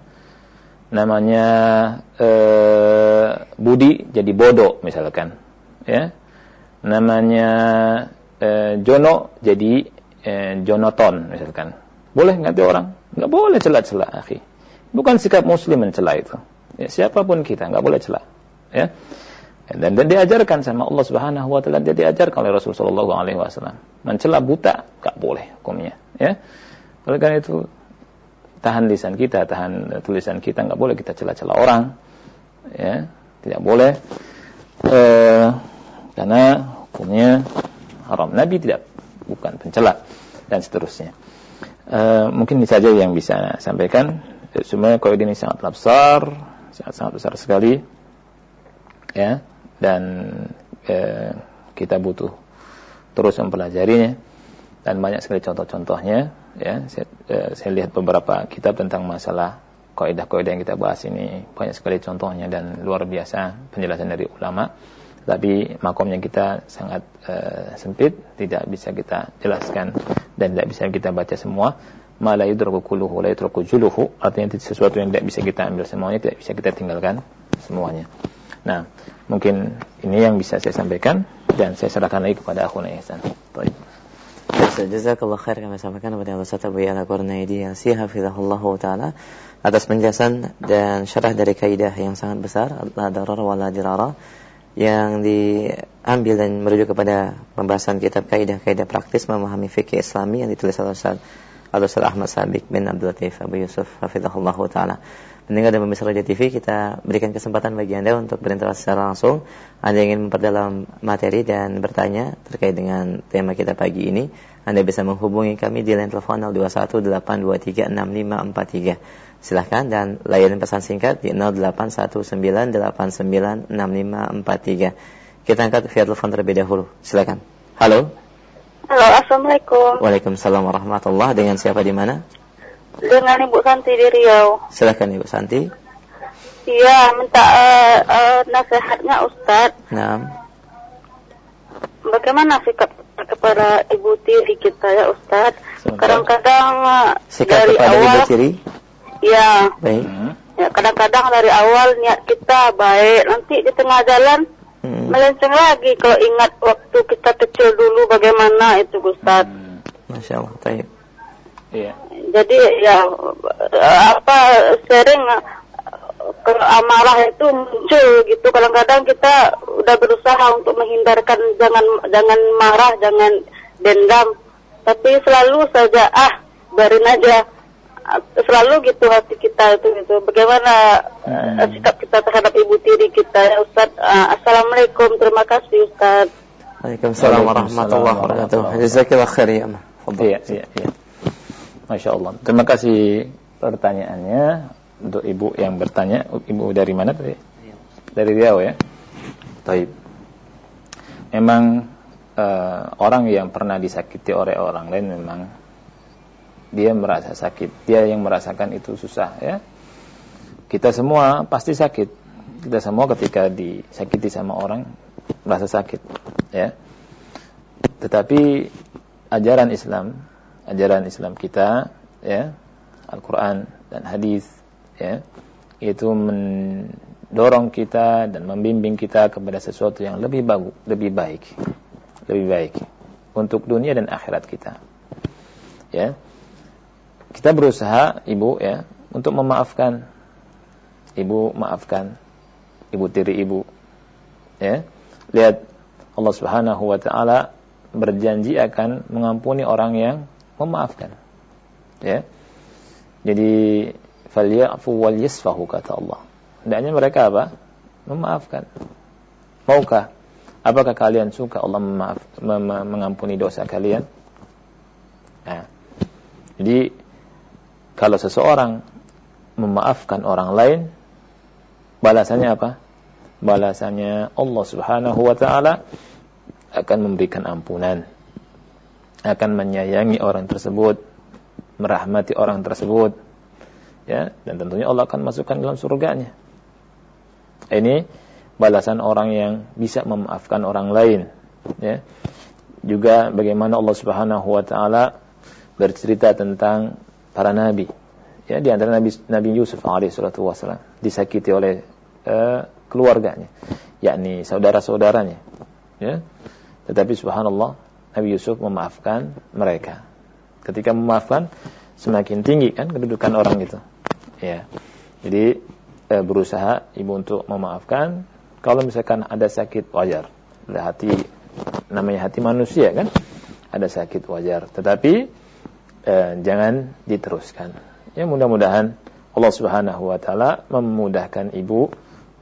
Namanya eh, Budi jadi bodoh misalkan ya. Namanya eh, Jono jadi eh, Jonoton misalkan. Boleh nggak orang? Nggak boleh celah-celah akhi. Bukan sikap muslim mencela itu. Ya, siapa pun kita nggak boleh celah ya dan, dan diajarkan sama Allah Subhanahu wa taala dia diajarkan oleh Rasulullah sallallahu alaihi wasallam mencela buta nggak boleh hukumnya ya oleh karena itu tahan lisan kita, tahan tulisan kita, nggak boleh kita celah-celah orang, ya, tidak boleh, e, karena hukumnya haram. Nabi tidak, bukan pencela dan seterusnya. E, mungkin ini saja yang bisa sampaikan. Sebenarnya kau ini sangat besar, sangat sangat besar sekali, ya, dan e, kita butuh terus mempelajarinya. Dan banyak sekali contoh-contohnya ya. Saya, eh, saya lihat beberapa kitab tentang masalah kaidah-kaidah yang kita bahas ini. Banyak sekali contohnya dan luar biasa penjelasan dari ulama. Tapi makomnya kita sangat uh, sempit tidak bisa kita jelaskan dan tidak bisa kita baca semua. Malah yudraku la yudraku artinya sesuatu yang tidak bisa kita ambil semuanya tidak bisa kita tinggalkan semuanya nah mungkin ini yang bisa saya sampaikan dan saya serahkan lagi kepada akhuna Ihsan Baik. Jazakallah khair kami sampaikan kepada Ustaz Abu Ya'la Qurnaidi Yasi hafizahullah taala atas penjelasan dan syarah dari kaidah yang sangat besar la darar wa la dirara yang diambil dan merujuk kepada pembahasan kitab kaidah-kaidah praktis memahami fikih Islami yang ditulis oleh Ustaz Al-Ustaz Ahmad Sabik bin Abdul Latif Abu Yusuf hafizahullah taala. Mendengar dan pemirsa Radio TV, kita berikan kesempatan bagi Anda untuk berinteraksi secara langsung. Anda ingin memperdalam materi dan bertanya terkait dengan tema kita pagi ini, anda bisa menghubungi kami di line telepon 0218236543. Silahkan dan layani pesan singkat di 0819896543. Kita angkat via telepon terlebih dahulu. Silakan. Halo. Halo, Assalamualaikum. Waalaikumsalam warahmatullah. Dengan siapa di mana? Dengan Ibu Santi di Riau. Silakan Ibu Santi. Iya, minta uh, uh, nasihatnya Ustadz. Nah. Bagaimana sikap kepada ibu tiri kita ya Ustadz. Kadang-kadang dari kepada awal, ibu tiri? Ya. Baik. Ya kadang-kadang dari awal niat kita baik, nanti di tengah jalan hmm. melenceng lagi. Kalau ingat waktu kita kecil dulu bagaimana itu Ustadz. Hmm. Masya Allah. Baik. Iya. Jadi ya apa sering ke amarah itu muncul gitu kadang-kadang kita udah berusaha untuk menghindarkan jangan jangan marah jangan dendam tapi selalu saja ah biarin aja selalu gitu hati kita itu gitu bagaimana hmm. sikap kita terhadap ibu tiri kita ya Ustaz uh, Assalamualaikum terima kasih Ustaz Waalaikumsalam warahmatullahi wabarakatuh Jazakallah khair ya Iya, iya, iya. Masya Allah. Terima kasih pertanyaannya untuk ibu yang bertanya, ibu dari mana tadi? Dari Riau ya. Taib. Memang uh, orang yang pernah disakiti oleh orang lain memang dia merasa sakit, dia yang merasakan itu susah ya. Kita semua pasti sakit. Kita semua ketika disakiti sama orang merasa sakit ya. Tetapi ajaran Islam, ajaran Islam kita ya, Al-Qur'an dan hadis ya itu mendorong kita dan membimbing kita kepada sesuatu yang lebih bagus, lebih baik, lebih baik untuk dunia dan akhirat kita. Ya. Kita berusaha ibu ya untuk memaafkan ibu maafkan ibu tiri ibu. Ya. Lihat Allah Subhanahu wa taala berjanji akan mengampuni orang yang memaafkan. Ya. Jadi falyafu wal yasfahu kata Allah. Hendaknya mereka apa? Memaafkan. Maukah? Apakah kalian suka Allah memaaf, mengampuni dosa kalian? Nah, jadi kalau seseorang memaafkan orang lain, balasannya apa? Balasannya Allah Subhanahu wa taala akan memberikan ampunan, akan menyayangi orang tersebut, merahmati orang tersebut, ya, dan tentunya Allah akan masukkan dalam surganya. Ini balasan orang yang bisa memaafkan orang lain, ya. Juga bagaimana Allah Subhanahu wa taala bercerita tentang para nabi. Ya, di antara Nabi Nabi Yusuf alaihissalatu disakiti oleh uh, keluarganya, yakni saudara-saudaranya. Ya. Tetapi subhanallah, Nabi Yusuf memaafkan mereka. Ketika memaafkan, semakin tinggi kan kedudukan orang itu. Ya. Jadi uh, berusaha ibu untuk memaafkan. Kalau misalkan ada sakit wajar. Hati namanya hati manusia kan, ada sakit wajar. Tetapi eh, jangan diteruskan. Ya mudah-mudahan Allah Subhanahu wa taala memudahkan ibu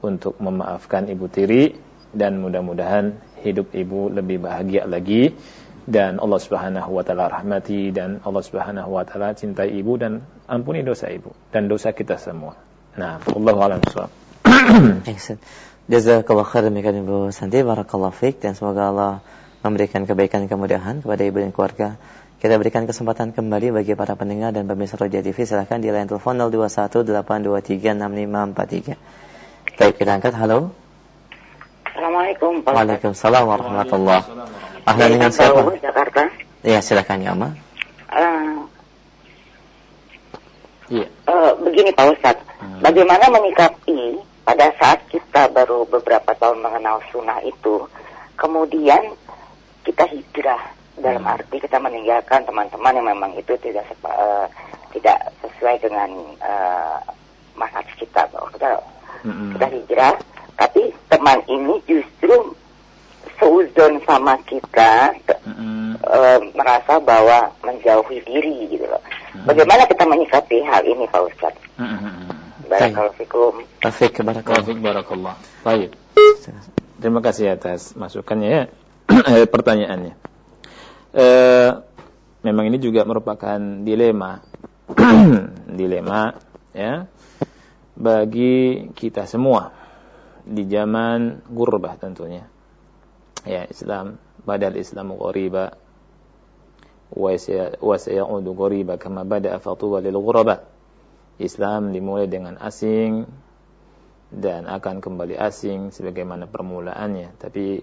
untuk memaafkan ibu tiri dan mudah-mudahan hidup ibu lebih bahagia lagi dan Allah Subhanahu wa taala rahmati dan Allah Subhanahu wa taala cintai ibu dan ampuni dosa ibu dan dosa kita semua. Nah, Allah a'lam Jazakallah khair demikian Ibu Santi barakallahu fiik dan semoga Allah memberikan kebaikan kemudahan kepada ibu dan keluarga. Kita berikan kesempatan kembali bagi para pendengar dan pemirsa Roja TV. Silahkan di line telepon 0218236543. Baik, kita angkat. Halo. Assalamualaikum. Pak. Waalaikumsalam warahmatullahi Ahlan dengan siapa? Jakarta. Iya, silakan ya, Ma. Uh, yeah. uh, begini Pak Ustadz, hmm. bagaimana menyikapi pada saat kita baru beberapa tahun mengenal sunnah itu, kemudian kita hijrah dalam hmm. arti kita meninggalkan teman-teman yang memang itu tidak uh, tidak sesuai dengan uh, manhaj kita bahwa kita hmm. kita hijrah tapi teman ini justru seuzon sama kita hmm. uh, merasa bahwa menjauhi diri gitu loh hmm. bagaimana kita menyikapi hal ini Pak Ustadz hmm. Barakallahu Taufik barakallah. Baik. Terima kasih atas masukannya ya. pertanyaannya eh, memang ini juga merupakan dilema. Dilema ya bagi kita semua di zaman gurbah tentunya. Ya Islam badal Islam ghariba wa sayaudu ghariba kama bada fatuba lil ghuraba. Islam dimulai dengan asing dan akan kembali asing sebagaimana permulaannya. Tapi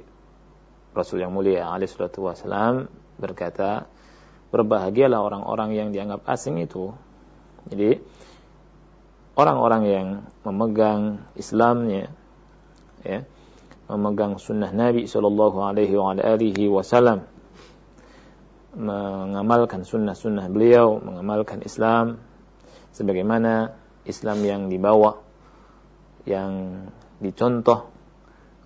Rasul yang mulia alaihi salatu wasalam berkata, berbahagialah orang-orang yang dianggap asing itu. Jadi, orang-orang yang memegang Islamnya, ya, memegang sunnah Nabi Shallallahu Alaihi Wasallam, mengamalkan sunnah-sunnah beliau, mengamalkan Islam, sebagaimana Islam yang dibawa, yang dicontoh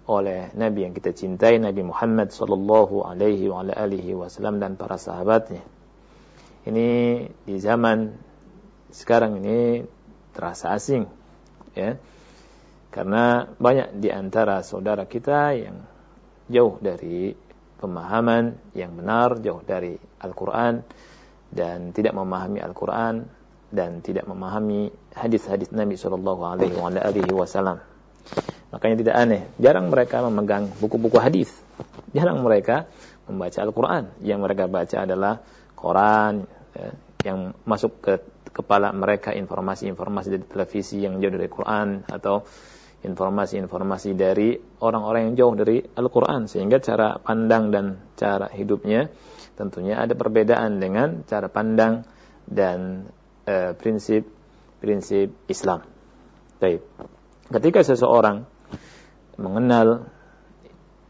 oleh Nabi yang kita cintai Nabi Muhammad sallallahu alaihi wa alihi wasallam dan para sahabatnya. Ini di zaman sekarang ini terasa asing ya. Karena banyak di antara saudara kita yang jauh dari pemahaman yang benar, jauh dari Al-Qur'an dan tidak memahami Al-Qur'an dan tidak memahami hadis-hadis Nabi sallallahu alaihi wasallam. Makanya tidak aneh, jarang mereka memegang buku-buku hadis. Jarang mereka membaca Al-Quran. Yang mereka baca adalah Quran, ya, yang masuk ke kepala mereka informasi-informasi dari televisi yang jauh dari Quran atau informasi-informasi dari orang-orang yang jauh dari Al-Quran sehingga cara pandang dan cara hidupnya tentunya ada perbedaan dengan cara pandang dan eh, prinsip-prinsip Islam. Baik. Ketika seseorang mengenal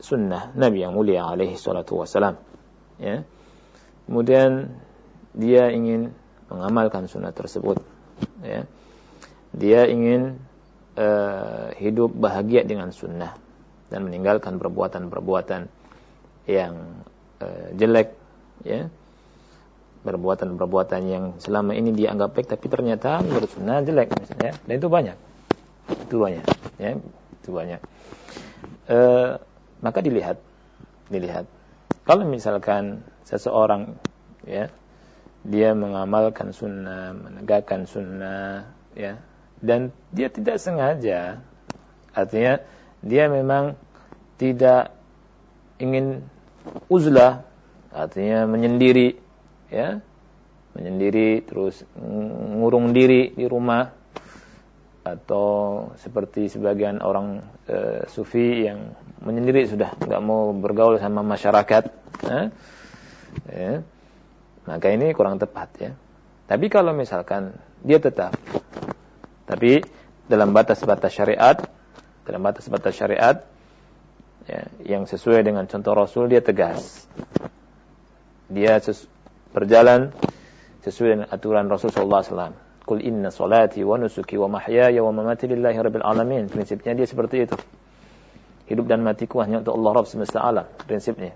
sunnah Nabi yang mulia alaihi salatu wasalam. Ya. Kemudian dia ingin mengamalkan sunnah tersebut. Ya. Dia ingin uh, hidup bahagia dengan sunnah dan meninggalkan perbuatan-perbuatan yang uh, jelek ya perbuatan-perbuatan yang selama ini dianggap baik tapi ternyata menurut sunnah jelek misalnya dan itu banyak itu banyak ya itu banyak. E, maka dilihat dilihat. Kalau misalkan seseorang ya dia mengamalkan sunnah menegakkan sunnah ya dan dia tidak sengaja artinya dia memang tidak ingin uzlah artinya menyendiri ya menyendiri terus ngurung diri di rumah atau seperti sebagian orang e, sufi yang menyendiri sudah nggak mau bergaul sama masyarakat ya. Ya. maka ini kurang tepat ya tapi kalau misalkan dia tetap tapi dalam batas-batas syariat dalam batas-batas syariat ya, yang sesuai dengan contoh Rasul dia tegas dia berjalan sesuai dengan aturan Rasulullah SAW. Kul inna salati wa nusuki wa mahyaya wa mamati lillahi rabbil alamin. Prinsipnya dia seperti itu. Hidup dan matiku hanya untuk Allah Rabb semesta alam. Prinsipnya.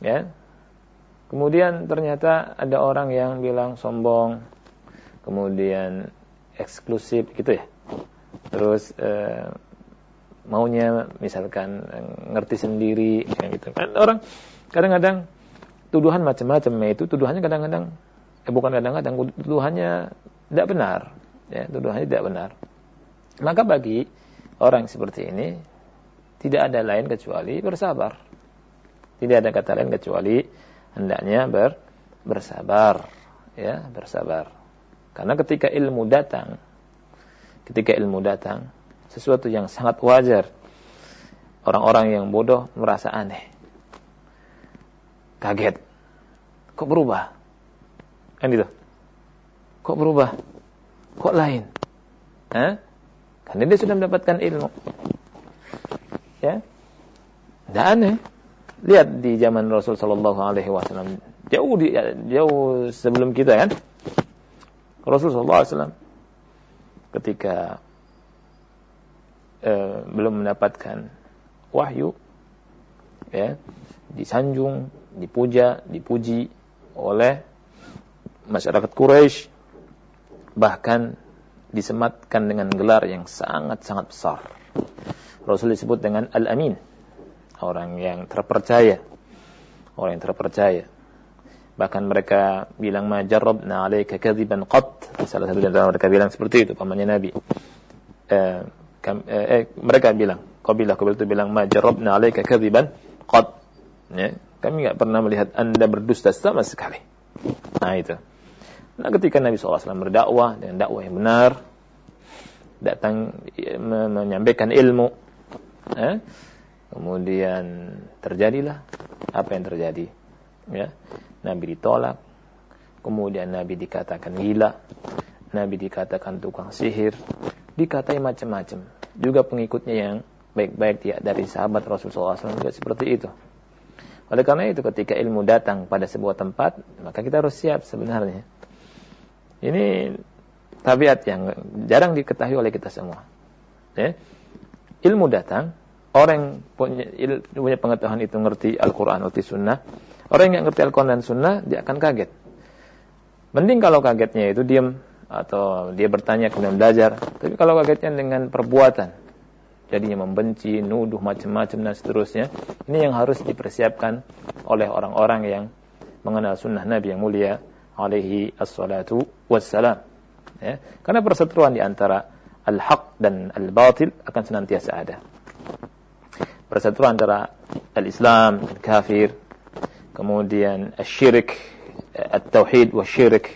Ya. Kemudian ternyata ada orang yang bilang sombong. Kemudian eksklusif gitu ya. Terus eh, maunya misalkan ngerti sendiri kayak gitu. Kan orang kadang-kadang tuduhan macam-macam itu tuduhannya kadang-kadang eh bukan kadang-kadang tuduhannya tidak benar ya tuduhannya tidak benar maka bagi orang seperti ini tidak ada lain kecuali bersabar tidak ada kata lain kecuali hendaknya ber, bersabar ya bersabar karena ketika ilmu datang ketika ilmu datang sesuatu yang sangat wajar orang-orang yang bodoh merasa aneh kaget. Kok berubah? Kan itu. Kok berubah? Kok lain? Hah? Karena dia sudah mendapatkan ilmu. Ya. Tidak aneh. Lihat di zaman Rasul Sallallahu Alaihi Wasallam jauh di, jauh sebelum kita kan. Rasul Sallallahu Alaihi Wasallam ketika eh, belum mendapatkan wahyu, ya, disanjung, dipuja, dipuji oleh masyarakat Quraisy bahkan disematkan dengan gelar yang sangat-sangat besar. Rasul disebut dengan Al-Amin, orang yang terpercaya. Orang yang terpercaya. Bahkan mereka bilang ma jarrabna 'alaika kadziban qat. Salah satu dari mereka bilang seperti itu pamannya Nabi. Eh, eh, eh mereka bilang, kabilah kabilah itu bilang ma jarrabna 'alaika kadziban qat. Ya, kami nggak pernah melihat Anda berdusta sama sekali. Nah itu. Nah ketika Nabi SAW berdakwah dengan dakwah yang benar, datang menyampaikan ilmu, eh, kemudian terjadilah apa yang terjadi. Ya, Nabi ditolak, kemudian Nabi dikatakan gila, Nabi dikatakan tukang sihir, dikatai macam-macam. Juga pengikutnya yang baik-baik dari sahabat Rasulullah SAW juga seperti itu. Oleh karena itu ketika ilmu datang pada sebuah tempat, maka kita harus siap sebenarnya. Ini tabiat yang jarang diketahui oleh kita semua. Ya. Ilmu datang, orang punya, punya pengetahuan itu ngerti Al-Quran, ngerti Sunnah. Orang yang ngerti Al-Quran dan Sunnah, dia akan kaget. Mending kalau kagetnya itu diam atau dia bertanya kemudian belajar. Tapi kalau kagetnya dengan perbuatan, jadinya membenci, nuduh macam-macam dan seterusnya. Ini yang harus dipersiapkan oleh orang-orang yang mengenal sunnah Nabi yang mulia alaihi assalatu wassalam. Ya. Karena perseteruan di antara al-haq dan al-batil akan senantiasa ada. Perseteruan antara al-Islam dan kafir, kemudian al-syirik, al-tauhid wa syirik,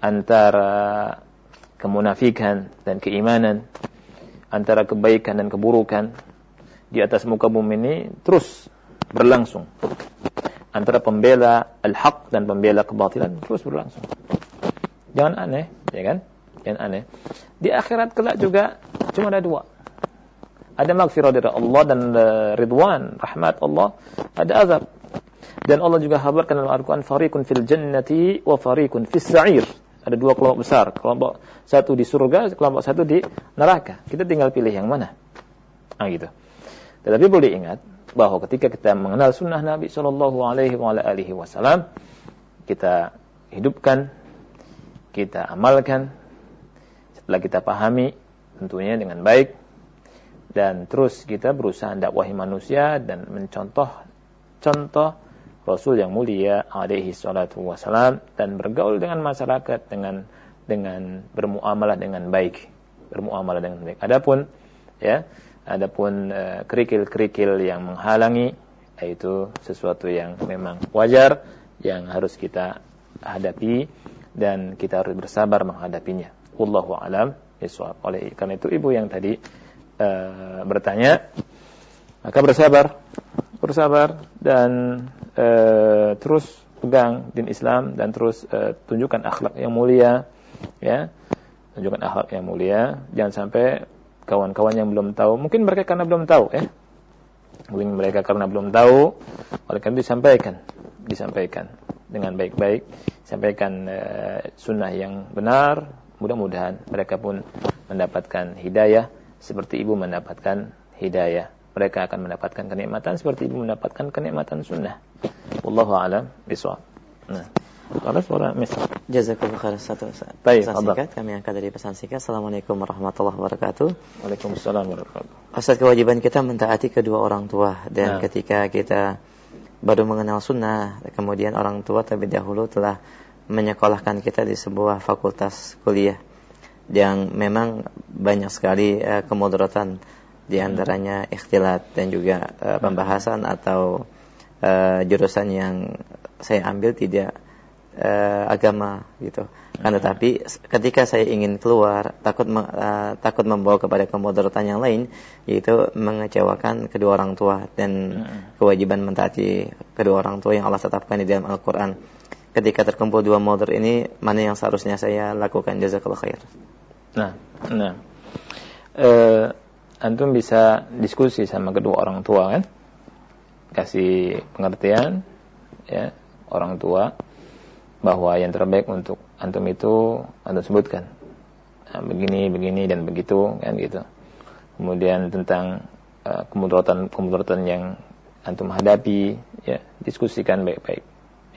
antara kemunafikan dan keimanan, antara kebaikan dan keburukan di atas muka bumi ini terus berlangsung. Antara pembela al-haq dan pembela kebatilan terus berlangsung. Jangan aneh, ya kan? Jangan aneh. Di akhirat kelak juga cuma ada dua. Ada maghfirah dari Allah dan uh, ridwan, rahmat Allah. Ada azab. Dan Allah juga kabarkan dalam Al-Quran, Fariqun fil jannati wa fariqun fis sa'ir. Ada dua kelompok besar, kelompok satu di surga, kelompok satu di neraka. Kita tinggal pilih yang mana. Nah gitu. Tetapi boleh ingat bahwa ketika kita mengenal sunnah Nabi Shallallahu Alaihi Wasallam kita hidupkan, kita amalkan, setelah kita pahami tentunya dengan baik. Dan terus kita berusaha dakwahi manusia dan mencontoh contoh Rasul yang mulia alaihi salatu wasalam dan bergaul dengan masyarakat dengan dengan bermuamalah dengan baik bermuamalah dengan baik. Adapun ya adapun uh, kerikil-kerikil yang menghalangi yaitu sesuatu yang memang wajar yang harus kita hadapi dan kita harus bersabar menghadapinya Wallahu alam bisawab. Oleh karena itu ibu yang tadi uh, bertanya maka bersabar, bersabar dan uh, terus pegang din Islam dan terus uh, tunjukkan akhlak yang mulia ya. Tunjukkan akhlak yang mulia, jangan sampai kawan-kawan yang belum tahu, mungkin mereka karena belum tahu ya. Mungkin mereka karena belum tahu, oleh karena disampaikan, disampaikan dengan baik-baik, sampaikan uh, sunnah yang benar, Mudah-mudahan mereka pun mendapatkan hidayah seperti ibu mendapatkan hidayah. Mereka akan mendapatkan kenikmatan seperti ibu mendapatkan kenikmatan sunnah. Wallahu a'lam. Nah. Kalau suara misal. Jazakallah khair satu Baik, pesan singkat kami angkat dari pesan singkat. Assalamualaikum warahmatullahi wabarakatuh. Waalaikumsalam warahmatullahi wabarakatuh. Asal kewajiban kita mentaati kedua orang tua dan nah. ketika kita baru mengenal sunnah, kemudian orang tua terlebih dahulu telah menyekolahkan kita di sebuah fakultas kuliah yang memang banyak sekali uh, kemudaratan di antaranya ikhtilat dan juga uh, pembahasan atau uh, jurusan yang saya ambil tidak uh, agama gitu. Kan tetapi ketika saya ingin keluar takut uh, takut membawa kepada kemudaratan yang lain yaitu mengecewakan kedua orang tua dan kewajiban mentaati kedua orang tua yang Allah tetapkan di dalam Al-Qur'an ketika terkumpul dua motor ini mana yang seharusnya saya lakukan jazakallah khair. Nah, nah. Uh, antum bisa diskusi sama kedua orang tua kan? Kasih pengertian ya orang tua bahwa yang terbaik untuk antum itu antum sebutkan. Nah, begini, begini dan begitu kan gitu. Kemudian tentang uh, kemudaratan-kemudaratan yang antum hadapi ya, diskusikan baik-baik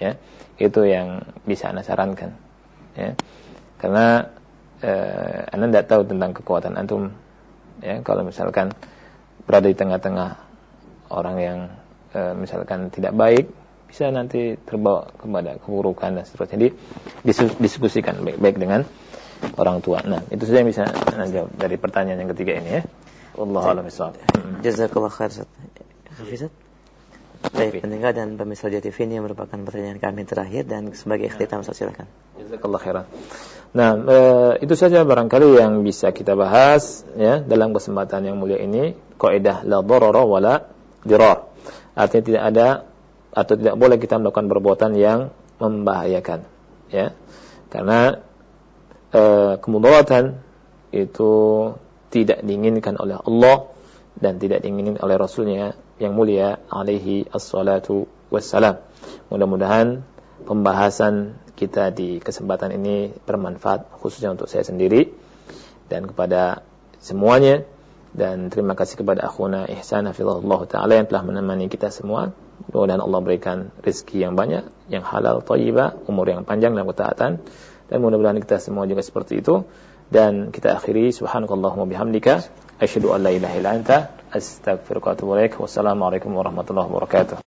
ya itu yang bisa anda sarankan ya karena eh, anda tidak tahu tentang kekuatan antum ya kalau misalkan berada di tengah-tengah orang yang eh, misalkan tidak baik bisa nanti terbawa kepada keburukan dan seterusnya. Jadi diskusikan baik-baik dengan orang tua. Nah itu saja yang bisa anda jawab dari pertanyaan yang ketiga ini ya. Allah alam Jazakallah khair Hafizat. Baik, pendengar dan pemirsa TV ini merupakan pertanyaan kami terakhir dan sebagai ikhtitam saya silakan. Jazakallah khairan. Nah, e, itu saja barangkali yang bisa kita bahas ya dalam kesempatan yang mulia ini, kaidah la darara wala dirar. Artinya tidak ada atau tidak boleh kita melakukan perbuatan yang membahayakan, ya. Karena e, kemudaratan itu tidak diinginkan oleh Allah dan tidak diinginkan oleh Rasulnya yang mulia alaihi assalatu wassalam. Mudah-mudahan pembahasan kita di kesempatan ini bermanfaat khususnya untuk saya sendiri dan kepada semuanya dan terima kasih kepada akhuna Ihsan hafizahullah taala yang telah menemani kita semua. Mudah-mudahan Allah berikan rezeki yang banyak, yang halal, thayyibah, umur yang panjang dan ketaatan. Dan mudah-mudahan kita semua juga seperti itu. Dan kita akhiri. Subhanakallahumma bihamdika. Asyhadu an la ilaha illa anta. Astaghfiruka wa atubu ilaik. Wassalamualaikum warahmatullahi wabarakatuh.